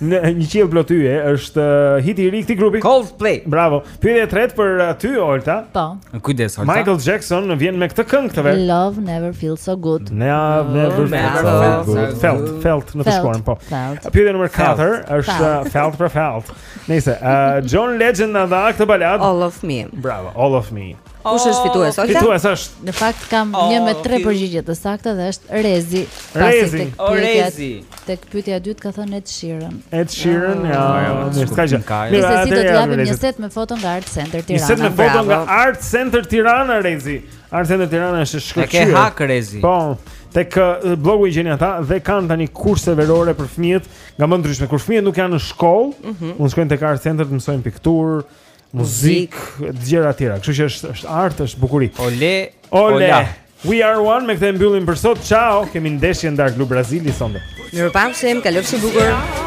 Në një qiell plot yje është uh, hiti i ri i këtij grupi. Coldplay. Bravo. Pyetja e tretë për uh, ty Olta. Po. Kujdes Olta. Michael Jackson vjen me këtë këngë këtë verë. Love never feels so good. Never, never feels so good. Felt, felt në të shkuarën, po. Pyetja nr. 4 është uh, felt për felt. Ndërsa uh, John Legend na dha këtë baladë. All of me. Bravo. All of me. Kush është fitues? Olta? Fitues është. Në fakt kam oh, një me tre okay. përgjigje të sakta dhe është Rezi. Rezi. Tek oh, Rezi. Tek pyetja e dytë ka thënë Ed Sheeran. Ed Sheeran, oh. ja, mirë, s'ka gjë. Mirë, se si do të japim një set me foto nga Art Center Tirana. Një set me foto nga Art Center Tirana, Rezi. Art Center Tirana është e shkëlqyer. Ka ke hak Rezi. Po. Tek uh, Blloku i gjeni ata dhe kanë tani kurse verore për fëmijët nga më të ndryshmet. Kur fëmijët nuk janë në shkollë, mm -hmm. mund shkojnë tek Art Center të mësojnë pikturë, muzikë, gjëra të tjera. Kështu që është është art, është bukuri. Ole, ole. We are one, me këtë e mbyllim për sot. Ciao, kemi ndeshje ndaj se luan Brazili sonte. Mirupafshim, kalofshi bukur.